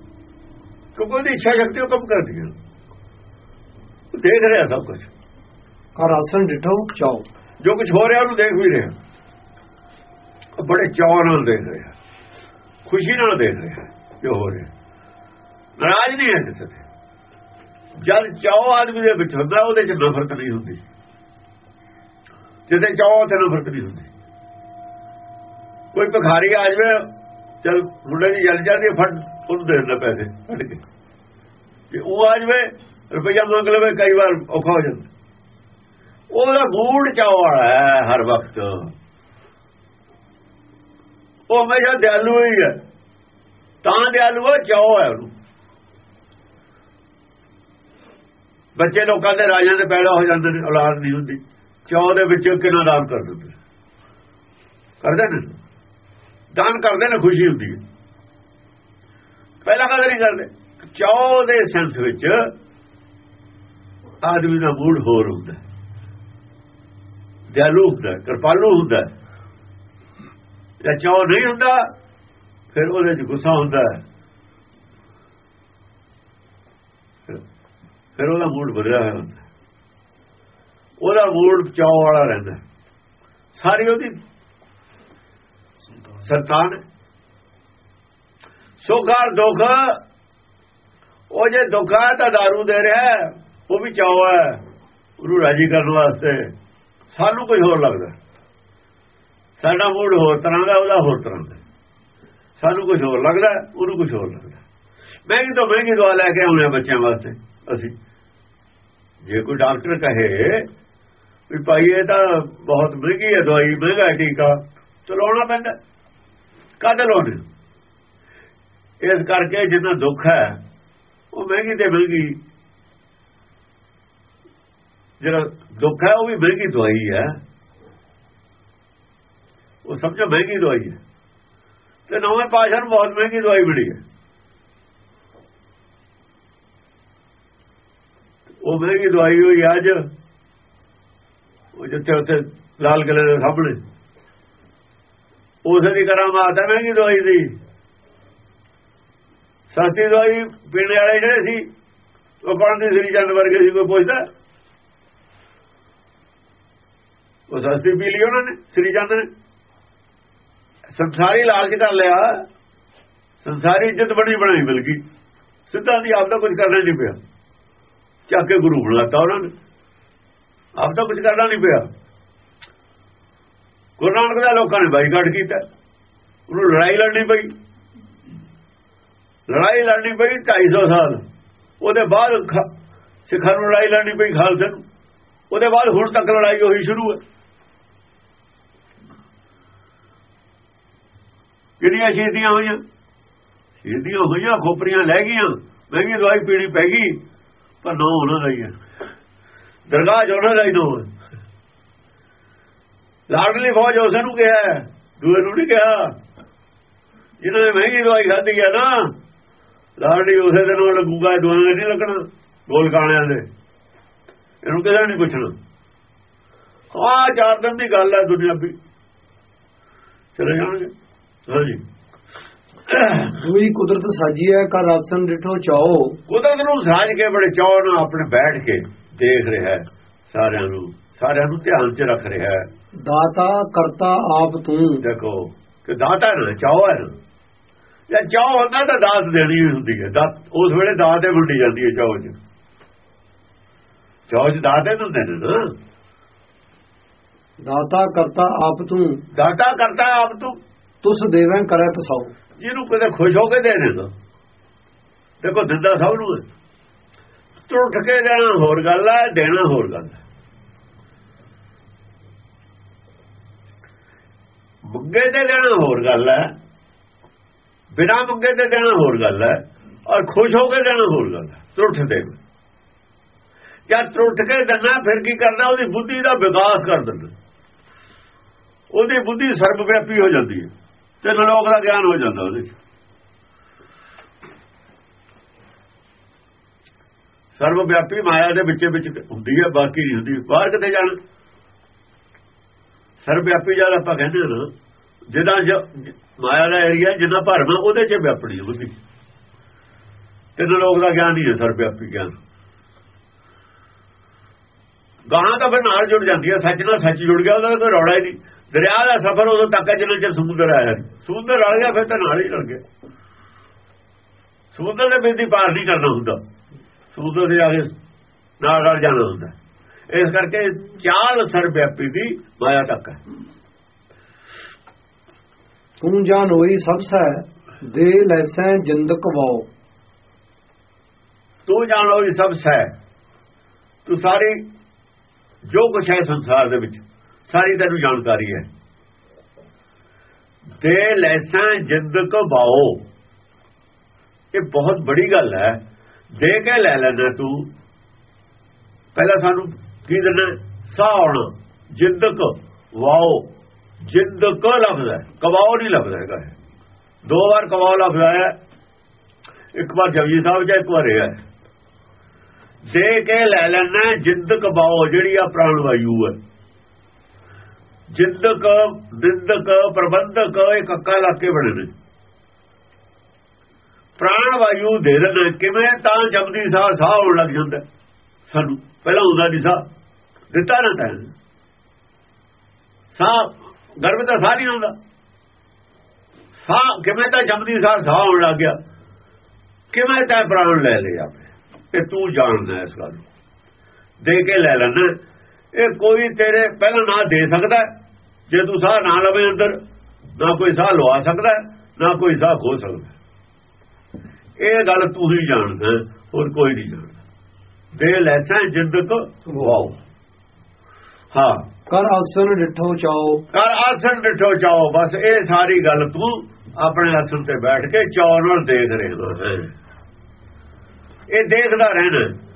ਕਿਉਂਕਿ ਉਹਦੀ ਇੱਛਾ ਸ਼ਕਤੀ ਉਹ ਕੰਮ ਕਰਦੀ ਹੈ। ਦੇਖ ਰਿਹਾ ਸਭ ਕੁਝ ਕਰ ਆਸਨ ਡਿਠੋ ਚਾਓ। ਜੋ ਕੁਝ ਹੋ ਰਿਹਾ ਉਹਨੂੰ ਦੇਖ ਵੀ ਰਿਹਾ। ਬੜੇ ਚਾਅ ਨਾਲ ਦੇਖ ਰਿਹਾ। ਖੁਸ਼ੀ ਨਾਲ ਦੇਖ ਰਿਹਾ ਜੋ ਹੋ ਰਿਹਾ। ਨਾਰਾਜ਼ ਨਹੀਂ ਹੈ ਕਿਸੇ ਤੇ। ਜਦ ਚਾਅ ਆਦਮੀ ਦੇ ਵਿੱਚ ਹੁੰਦਾ, ਉਹਦੇ ਚ ਨਫ਼ਰਤ ਨਹੀਂ ਹੁੰਦੀ। ਜਿੱਥੇ ਚਾਅ ਉੱਥੇ ਨਫ਼ਰਤ ਨਹੀਂ ਹੁੰਦੀ। ਕੋਈ ਭਿਖਾਰੀ ਆ ਜਾਵੇ, ਚਲ ਮੁੰਡੇ ਦੀ ਜਲ ਜਾਂਦੀ ਫੜ, ਉਹਨੂੰ ਦੇ ਦਿੰਦਾ ਪੈਸੇ, ਫੜ ਕੇ। ਜੇ ਉਹ ਆ ਜਾਵੇ, ਰੁਪਈਆ ਮੰਗ ਲਵੇ, ਕਈ ਵਾਰ ਔਖਾ ਹੋ ਜਾਂਦਾ। ਉਹਦਾ ਮੂਡ ਚਾਹ ਵਾਲਾ ਹੈ ਹਰ ਵਕਤ। ਉਹ ਹਮੇਸ਼ਾ ਦਿਆਲੂ ਹੀ ਹੈ। ਤਾਂ ਦਿਆਲੂ ਹੈ, ਚਾਹ ਹੈ ਉਹਨੂੰ। ਬੱਚੇ ਲੋਕਾਂ ਦੇ ਰਾਜਾਂ ਦੇ ਪੈਦਾ ਹੋ ਜਾਂਦੇ ਨੇ, ਔਲਾਦ ਨਹੀਂ ਹੁੰਦੀ। ਚੌ ਦੇ ਵਿੱਚ ਕਿੰਨਾ ਦਾਨ ਕਰ ਦਿੰਦੇ ਕਰਦੇ ਨੇ? ਦਾਨ ਕਰਦੇ ਨੇ, ਖੁਸ਼ੀ ਹੁੰਦੀ ਹੈ। ਪਹਿਲਾਂ ਕਦੇ ਨਹੀਂ ਕਰਦੇ। ਚੌ ਦੇ ਸੈਂਸ ਵਿੱਚ ਆਦਮੀ ਦਾ ਮੂਡ ਹੋਰ ਹੁੰਦਾ ਦਿਆਲੂ ਹੁੰਦਾ ਕਿਰਪਾਲੂ ਹੁੰਦਾ ਜੇ ਚੌ ਨਹੀਂ ਹੁੰਦਾ, ਫਿਰ ਉਹਦੇ 'ਚ ਗੁੱਸਾ ਹੁੰਦਾ ਹੈ। ਫਿਰ ਉਹਦਾ ਮੂਡ ਬਦਲਿਆ ਹੋਇਆ ਹੁੰਦਾ। ਉਹਦਾ ਮੂਡ ਚਾਹ ਵਾਲਾ ਰਹਿੰਦਾ। ਸਾਰੀ ਉਹਦੀ ਸੰਤਾਨ ਸੁਖਾਰ ਦੁੱਖ, ਉਹ ਜੇ ਦੁੱਖ ਹੈ ਤਾਂ दारू ਦੇ ਰਿਹਾ ਉਹ ਵੀ ਚਾਹ ਹੈ। ਉਹਨੂੰ ਰਾਜੀ ਕਰਨ ਵਾਸਤੇ ਸਾਨੂੰ ਕੁਝ ਹੋਰ ਲੱਗਦਾ। ਸਾਡਾ ਮੂਡ ਹੋਰ ਤਰ੍ਹਾਂ ਦਾ, ਉਹਦਾ ਹੋਰ ਤਰ੍ਹਾਂ ਦਾ। ਸਾਨੂੰ ਕੁਝ ਹੋਰ ਲੱਗਦਾ, ਉਹਨੂੰ ਕੁਝ ਹੋਰ ਲੱਗਦਾ। ਮਹਿੰਗੀ ਤੋਂ ਮਹਿੰਗੀ ਦਵਾ ਲੈ ਕੇ ਆਉਣੇ ਬੱਚਿਆਂ ਵਾਸਤੇ, ਅਸੀਂ। ਜੇ ਕੋਈ ਡਾਕਟਰ ਕਹੇ ਵੀ ਭਾਈ ਇਹ ਤਾਂ ਬਹੁਤ ਮਹਿੰਗੀ ਹੈ ਦਵਾਈ, ਮਹਿੰਗਾ ਟੀਕਾ ਚਲਾਉਣਾ ਪੈਂਦਾ। ਕਦ ਲਾਉਣੇ ਇਸ ਕਰਕੇ ਜਿੰਨਾ ਦੁੱਖ ਹੈ, ਉਹ ਮਹਿੰਗੀ ਤੇ ਮਹਿੰਗੀ। ਜਿਹੜਾ ਦੁੱਖ ਹੈ, ਉਹ ਵੀ ਮਹਿੰਗੀ ਦਵਾਈ ਹੈ। ਉਹ ਸਮਝੋ ਮਹਿੰਗੀ ਦਵਾਈ ਹੈ। ਤੇ ਨਵੇਂ ਪਾਸ਼ਾ ਨੂੰ ਬਹੁਤ ਮਹਿੰਗੀ ਦਵਾਈ ਮਿਲੀ ਹੈ। ਉਹ ਮਹਿੰਗੀ ਦਵਾਈ ਹੋਈ ਅੱਜ। ਉਹ ਜਿੱਥੇ ਉੱਥੇ ਲਾਲ ਕਿਲੇ ਦੇ ਸਾਹਮਣੇ। ਉਸੇ ਦੀ ਕਰਾਮਾਤ ਹੈ ਮਹਿੰਗੀ ਦਵਾਈ ਦੀ ਸਸਤੀ ਦਵਾਈ ਪੀਣ ਵਾਲੇ ਜਿਹੜੇ ਸੀ, ਉਹ ਕੌਣ ਦੀ ਸ੍ਰੀ ਚੰਦ ਵਰਗੇ ਸੀ, ਕੋਈ ਪੁੱਛਦਾ? ਉਹ ਸਸਤੀ ਪੀ ਲਈ ਉਹਨਾਂ ਨੇ, ਸ੍ਰੀ ਚੰਦ ਨੇ। ਸੰਸਾਰੀ ਲਾਲਚ ਕਰ ਲਿਆ। ਸੰਸਾਰੀ ਇੱਜ਼ਤ ਬੜੀ ਬਣਾਈ ਬਲਕਿ। ਸਿੱਧਾ ਦੀ ਆਪ ਦਾ ਕੁਝ ਕਰਨਾ ਨਹੀਂ ਪਿਆ। ਚੱਕ ਕੇ ਗੁਰੂ ਬਣਾਤਾ ਉਹਨਾਂ ਨੇ। ਆਪ ਤਾਂ ਕੁਝ ਕਰਨਾ ਨਹੀਂ ਪਿਆ। ਗੁਰੂ ਨਾਨਕ ਦਾ ਲੋਕਾਂ ਨੇ ਬਾਈਕਾਟ ਕੀਤਾ। ਉਹਨੂੰ ਲੜਾਈ ਲੜਨੀ ਪਈ। ਲੜਾਈ ਲੜਨੀ ਪਈ 250 ਸਾਲ। ਉਹਦੇ ਬਾਅਦ ਸਿੱਖਾਂ ਨੂੰ ਲੜਾਈ ਲੜਨੀ ਪਈ ਖਾਲਸੇ ਨੂੰ। ਉਹਦੇ ਬਾਅਦ ਹੁਣ ਤੱਕ ਲੜਾਈ ਉਹੀ ਸ਼ੁਰੂ ਹੈ। ਕਿੰਨੀਆਂ ਸ਼ਹੀਦੀਆਂ ਹੋਈਆਂ? ਸ਼ਹੀਦੀਆਂ ਹੋਈਆਂ, ਖੋਪਰੀਆਂ ਲੈ ਗਈਆਂ। ਮਹਿੰਗੀ ਦਵਾਈ ਪੀਣੀ ਪੈ ਗਈ। ਪਰ ਨੋ ਉਹਨਾਂ ਦਾ ਹੀ ਹੈ ਦਰਗਾਹ ਜੋਨਾਂ ਦਾ ਹੀ ਨੋ ਲਾਡਲੀ ਫੌਜ ਉਸ ਨੂੰ ਕਿਹਾ, ਦੂਏ ਨੂੰ ਨਹੀਂ ਕਿਹਾ। ਜਿਹਨਾਂ ਨੇ ਮਹਿੰਗੀ ਦਵਾਈ ਖਾਧੀ ਹੈ ਨਾ ਲਾਡਲੀ ਉਸੇ ਦਿਨ ਉਹ ਲੱਗੂਗਾ ਦੁਆਆਂ ਨਹੀਂ ਲੱਗਣਾ, ਗੋਲ ਕਾਣਿਆਂ ਦੇ। ਇਹਨੂੰ ਕਿਸੇ ਨਹੀਂ ਪੁੱਛਣਾ। ਆ ਚਾਰ ਦਿਨ ਦੀ ਗੱਲ ਹੈ ਦੁਨੀਆ ਵੀ ਚਲੇ ਜਾਣਗੇ। ਹਾਂਜੀ। ਦੂਈ ਕੁਦਰਤ ਸਾਜੀਐ ਕਰ ਆਸਨ ਡਿਠੋ ਚਾਓ। ਕੁਦਰਤ ਨੂੰ ਸਾਜ ਕੇ ਬੜੇ ਚਾਅ ਨਾਲ ਆਪਣੇ ਬੈਠ ਕੇ ਦੇਖ ਰਿਹਾ ਹੈ ਸਾਰਿਆਂ ਨੂੰ ਸਾਰਿਆਂ ਨੂੰ ਧਿਆਨ 'ਚ ਰੱਖ ਰਿਹਾ ਹੈ। ਦਾਤਾ ਕਰਤਾ ਆਪ ਤੂੰ। ਦੇਖੋ ਕਿ ਦਾਤਾ ਨਾ ਚਾਹ ਹੈ ਜੇ ਚਾਹ ਹੁੰਦਾ ਤਾਂ ਦਾਤ ਦੇਣੀ ਹੀ ਹੁੰਦੀ ਹੈ। ਦਾਤ ਉਸ ਵੇਲੇ ਦਾਤ ਹੀ ਵੰਡੀ ਜਾਂਦੀ ਹੈ ਚਾਹ 'ਚ। ਚਾਹ 'ਚ ਦਾਤ ਹੀ ਹੁੰਦੇ ਨੇ ਨਾ। ਦਾਤਾ ਕਰਤਾ ਆਪ ਤੂੰ। ਦਾਤਾ ਕਰਤਾ ਆਪ ਤੂੰ। ਤੁਸ ਦੇਵੇਂ ਕਰੈ ਪਸਾਉ। ਜਿਹਨੂੰ ਕਦੇ ਖੁਸ਼ ਹੋ ਕੇ ਦੇ ਦੇਗਾ ਦੇਖੋ, ਦਿੰਦਾ ਸਭ ਨੂੰ ਹੈ। ਟੁੱਟ ਕੇ ਦੇਣਾ ਹੋਰ ਗੱਲ ਹੈ ਦੇਣਾ ਹੋਰ ਗੱਲ ਹੈ ਮੰਗੇ ਤੇ ਦੇਣਾ ਹੋਰ ਗੱਲ ਹੈ ਬਿਨਾ ਮੰਗੇ ਤੇ ਦੇਣਾ ਹੋਰ ਗੱਲ ਹੈ ਔਰ ਖੁਸ਼ ਹੋ ਕੇ ਦੇਣਾ ਹੋਰ ਗੱਲ ਹੈ ਟੁੱਟ ਦੇ ਜਦ ਟੁੱਟ ਕੇ ਦੇਣਾ ਫਿਰ ਕੀ ਕਰਦਾ? ਉਹਦੀ ਬੁੱਧੀ ਦਾ ਵਿਕਾਸ ਕਰ ਦਿੰਦਾ। ਉਹਦੀ ਬੁੱਧੀ ਸਰਬਵਿਆਪੀ ਹੋ ਜਾਂਦੀ ਹੈ। ਤੇ ਲੋਕ ਦਾ ਗਿਆਨ ਹੋ ਜਾਂਦਾ ਉਹਦੇ ਚ। ਸਰਵ ਵਿਆਪੀ ਮਾਇਆ ਦੇ ਵਿੱਚ ਵਿੱਚ ਹੁੰਦੀ ਹੈ, ਬਾਕੀ ਨਹੀਂ ਹੁੰਦੀ। ਬਾਹਰ ਕਿਤੇ ਜਾਣ? ਸਰਵ ਵਿਆਪੀ ਜਦ ਆਪਾਂ ਕਹਿੰਦੇ ਹਾਂ ਨਾ, ਜਿਹਦਾ ਮਾਇਆ ਦਾ ਏਰੀਆ ਜਿੰਨਾ ਭਰਮ ਹੈ, ਉਹਦੇ 'ਚ ਵਿਆਪਣੀ ਹੁੰਦੀ ਤੇ ਲੋਕ ਦਾ ਗਿਆਨ ਨਹੀਂ ਹੈ ਸਰਵ ਵਿਆਪੀ ਗਿਆਨ। ਗਾਹਾਂ ਤਾਂ ਫਿਰ ਨਾਲ ਜੁੜ ਜਾਂਦੀ ਹੈ, ਸੱਚ ਨਾਲ ਸੱਚ ਜੁੜ ਗਿਆ, ਉਹਦਾ ਕੋਈ ਰੌਲਾ ਹੀ ਨਹੀਂ। ਦਰਿਆ ਦਾ ਸਫ਼ਰ ਉਦੋਂ ਤੱਕ ਹੈ ਜਿੰਨਾ ਚਿਰ ਸਮੁੰਦਰ ਆਇਆ। ਸਮੁੰਦਰ ਰਲ ਗਿਆ ਫਿਰ ਤਾਂ ਨਾਲ ਹੀ ਰਲ ਗਿਆ। ਸਮੁੰਦਰ ਦੇ ਬਿੰਦੀ ਪਾਰ ਨਹੀਂ ਕਰਨਾ ਹੁੰਦਾ। ਸਮੁੰਦਰ ਦੇ ਆਗੇ ਨਾਲ ਰਲ ਜਾਣਾ ਹੁੰਦਾ। ਇਸ ਕਰਕੇ ਚਾਲ ਸਰਬ ਵਿਆਪੀ ਦੀ ਮਾਇਆ ਤੱਕ ਹੈ। ਤੂੰ ਜਾਨ ਹੋਈ ਸਭ ਸੈ ਦੇ ਲੈਸੈ ਜਿੰਦ ਕਵਾਓ ਤੂੰ ਜਾਣ ਇਹ ਸਭ ਸੈ। ਤੂੰ ਸਾਰੀ ਜੋ ਕੁਛ ਹੈ ਸੰਸਾਰ ਦੇ ਵਿੱਚ। ਸਾਰੀ ਤੈਨੂੰ ਜਾਣਕਾਰੀ ਹੈ। ਦੇ ਲੈਸਾਂ ਜਿੰਦ ਕਵਾਓ ਇਹ ਬਹੁਤ ਬੜੀ ਗੱਲ ਹੈ। ਦੇ ਕੇ ਲੈ ਲੈਣਾ ਤੂੰ। ਪਹਿਲਾਂ ਸਾਨੂੰ ਕੀ ਦੇਣਾ ਸਾਹ ਆਉਣਾ ਜਿੰਦਕ ਵਾਓ। ਜਿੰਦਕ ਲਫ਼ਜ਼ ਹੈ। ਕਵਾਓ ਨਹੀਂ ਲਫ਼ਜ਼ ਹੈਗਾ ਇਹ। ਦੋ ਵਾਰ ਕਵਾਓ ਲਫ਼ਜ਼ ਆਇਆ। ਹੈ। ਇੱਕ ਵਾਰ ਜਪਜੀ ਸਾਹਿਬ ਜਾਂ ਇੱਕ ਵਾਰ ਇਹ ਹੈ। ਦੇ ਕੇ ਲੈ ਲੈਣਾ ਜਿੰਦ ਕਵਾਓ ਜਿਹੜੀ ਆ ਪ੍ਰਾਣ ਵਾਯੂ ਹੈ। ਜਿੰਦਕ, ਬਿੰਦਕ, ਪ੍ਰਬੰਧਕ, ਇਹ ਕੱਕਾ ਲਾ ਕੇ ਬਣੇ ਨੇ। ਪ੍ਰਾਣ ਵਾਯੂ ਦੇ ਦੇਣਾ ਕਿਵੇਂ ਤਾਂ ਜਪਦੀ ਸਾਹ ਸਾਹ ਹੋਣ ਲੱਗ ਜਾਂਦਾ ਸਾਨੂੰ। ਪਹਿਲਾਂ ਹੁੰਦਾ ਨਹੀਂ ਸਾਹ, ਦਿੱਤਾ ਨਾ ਤਾਂ। ਸਾਹ, ਗਰਭ ਦਾ ਸਾਹ ਨਹੀਂ ਹੁੰਦਾ ਸਾਹ, ਕਿਵੇਂ ਤਾਂ ਜਪਦੀ ਸਾਹ ਸਾਹ ਹੋਣ ਲੱਗ ਗਿਆ। ਕਿਵੇਂ ਤਾਂ ਪ੍ਰਾਣ ਲੈ ਲਿਆ ਇਹ ਤੂੰ ਜਾਣਦਾ ਇਸ ਗੱਲ ਨੂੰ। ਦੇ ਕੇ ਲੈ ਲੈਣਾ ਇਹ ਕੋਈ ਤੇਰੇ ਪਹਿਲਾਂ ਨਾ ਦੇ ਸਕਦਾ। ਜੇ ਤੂੰ ਸਾਹ ਨਾ ਲਵੇ ਅੰਦਰ ਨਾ ਕੋਈ ਸਾਹ ਲਵਾ ਸਕਦਾ ਨਾ ਕੋਈ ਸਾਹ ਖੋ ਸਕਦਾ। ਇਹ ਗੱਲ ਤੂੰ ਹੀ ਜਾਣਦਾ ਹੋਰ ਕੋਈ ਨਹੀਂ ਜਾਣਦਾ। ਦੇ ਲੈਸਾਂ ਜਿੰਦਕ ਵਾਓ ਹਾਂ। ਕਰ ਆਸਨ ਡਿਠੋ ਚਾਓ। ਕਰ ਆਸਣ ਡਿਠੋ ਚਾਓ ਬਸ ਇਹ ਸਾਰੀ ਗੱਲ ਤੂੰ ਆਪਣੇ ਆਸਣ ਤੇ ਬੈਠ ਕੇ ਚਾਅ ਨਾਲ ਦੇਖ ਰਿਹਾ ਹੈ। ਇਹ ਦੇਖਦਾ ਰਹਿਣਾ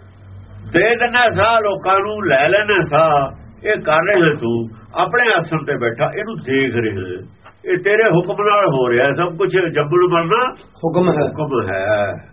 ਦੇ ਦੇਣਾ ਸਾਹ ਲੋਕਾਂ ਨੂੰ ਲੈ ਲੈਣਾ ਸਾਹ। ਇਹ ਕਰ ਰਿਹਾ ਤੂੰ ਆਪਣੇ ਆਸਣ ਤੇ ਬੈਠਾ ਇਹਨੂੰ ਦੇਖ ਰਿਹਾ। ਇਹ ਤੇਰੇ ਹੁਕਮ ਨਾਲ ਹੋ ਰਿਹਾ ਸਭ ਕੁਝ ਜੰਬਲ ਮਰਨਾ ਹੁਕਮ ਹੈ। ਹੁਕਮ ਹੈ।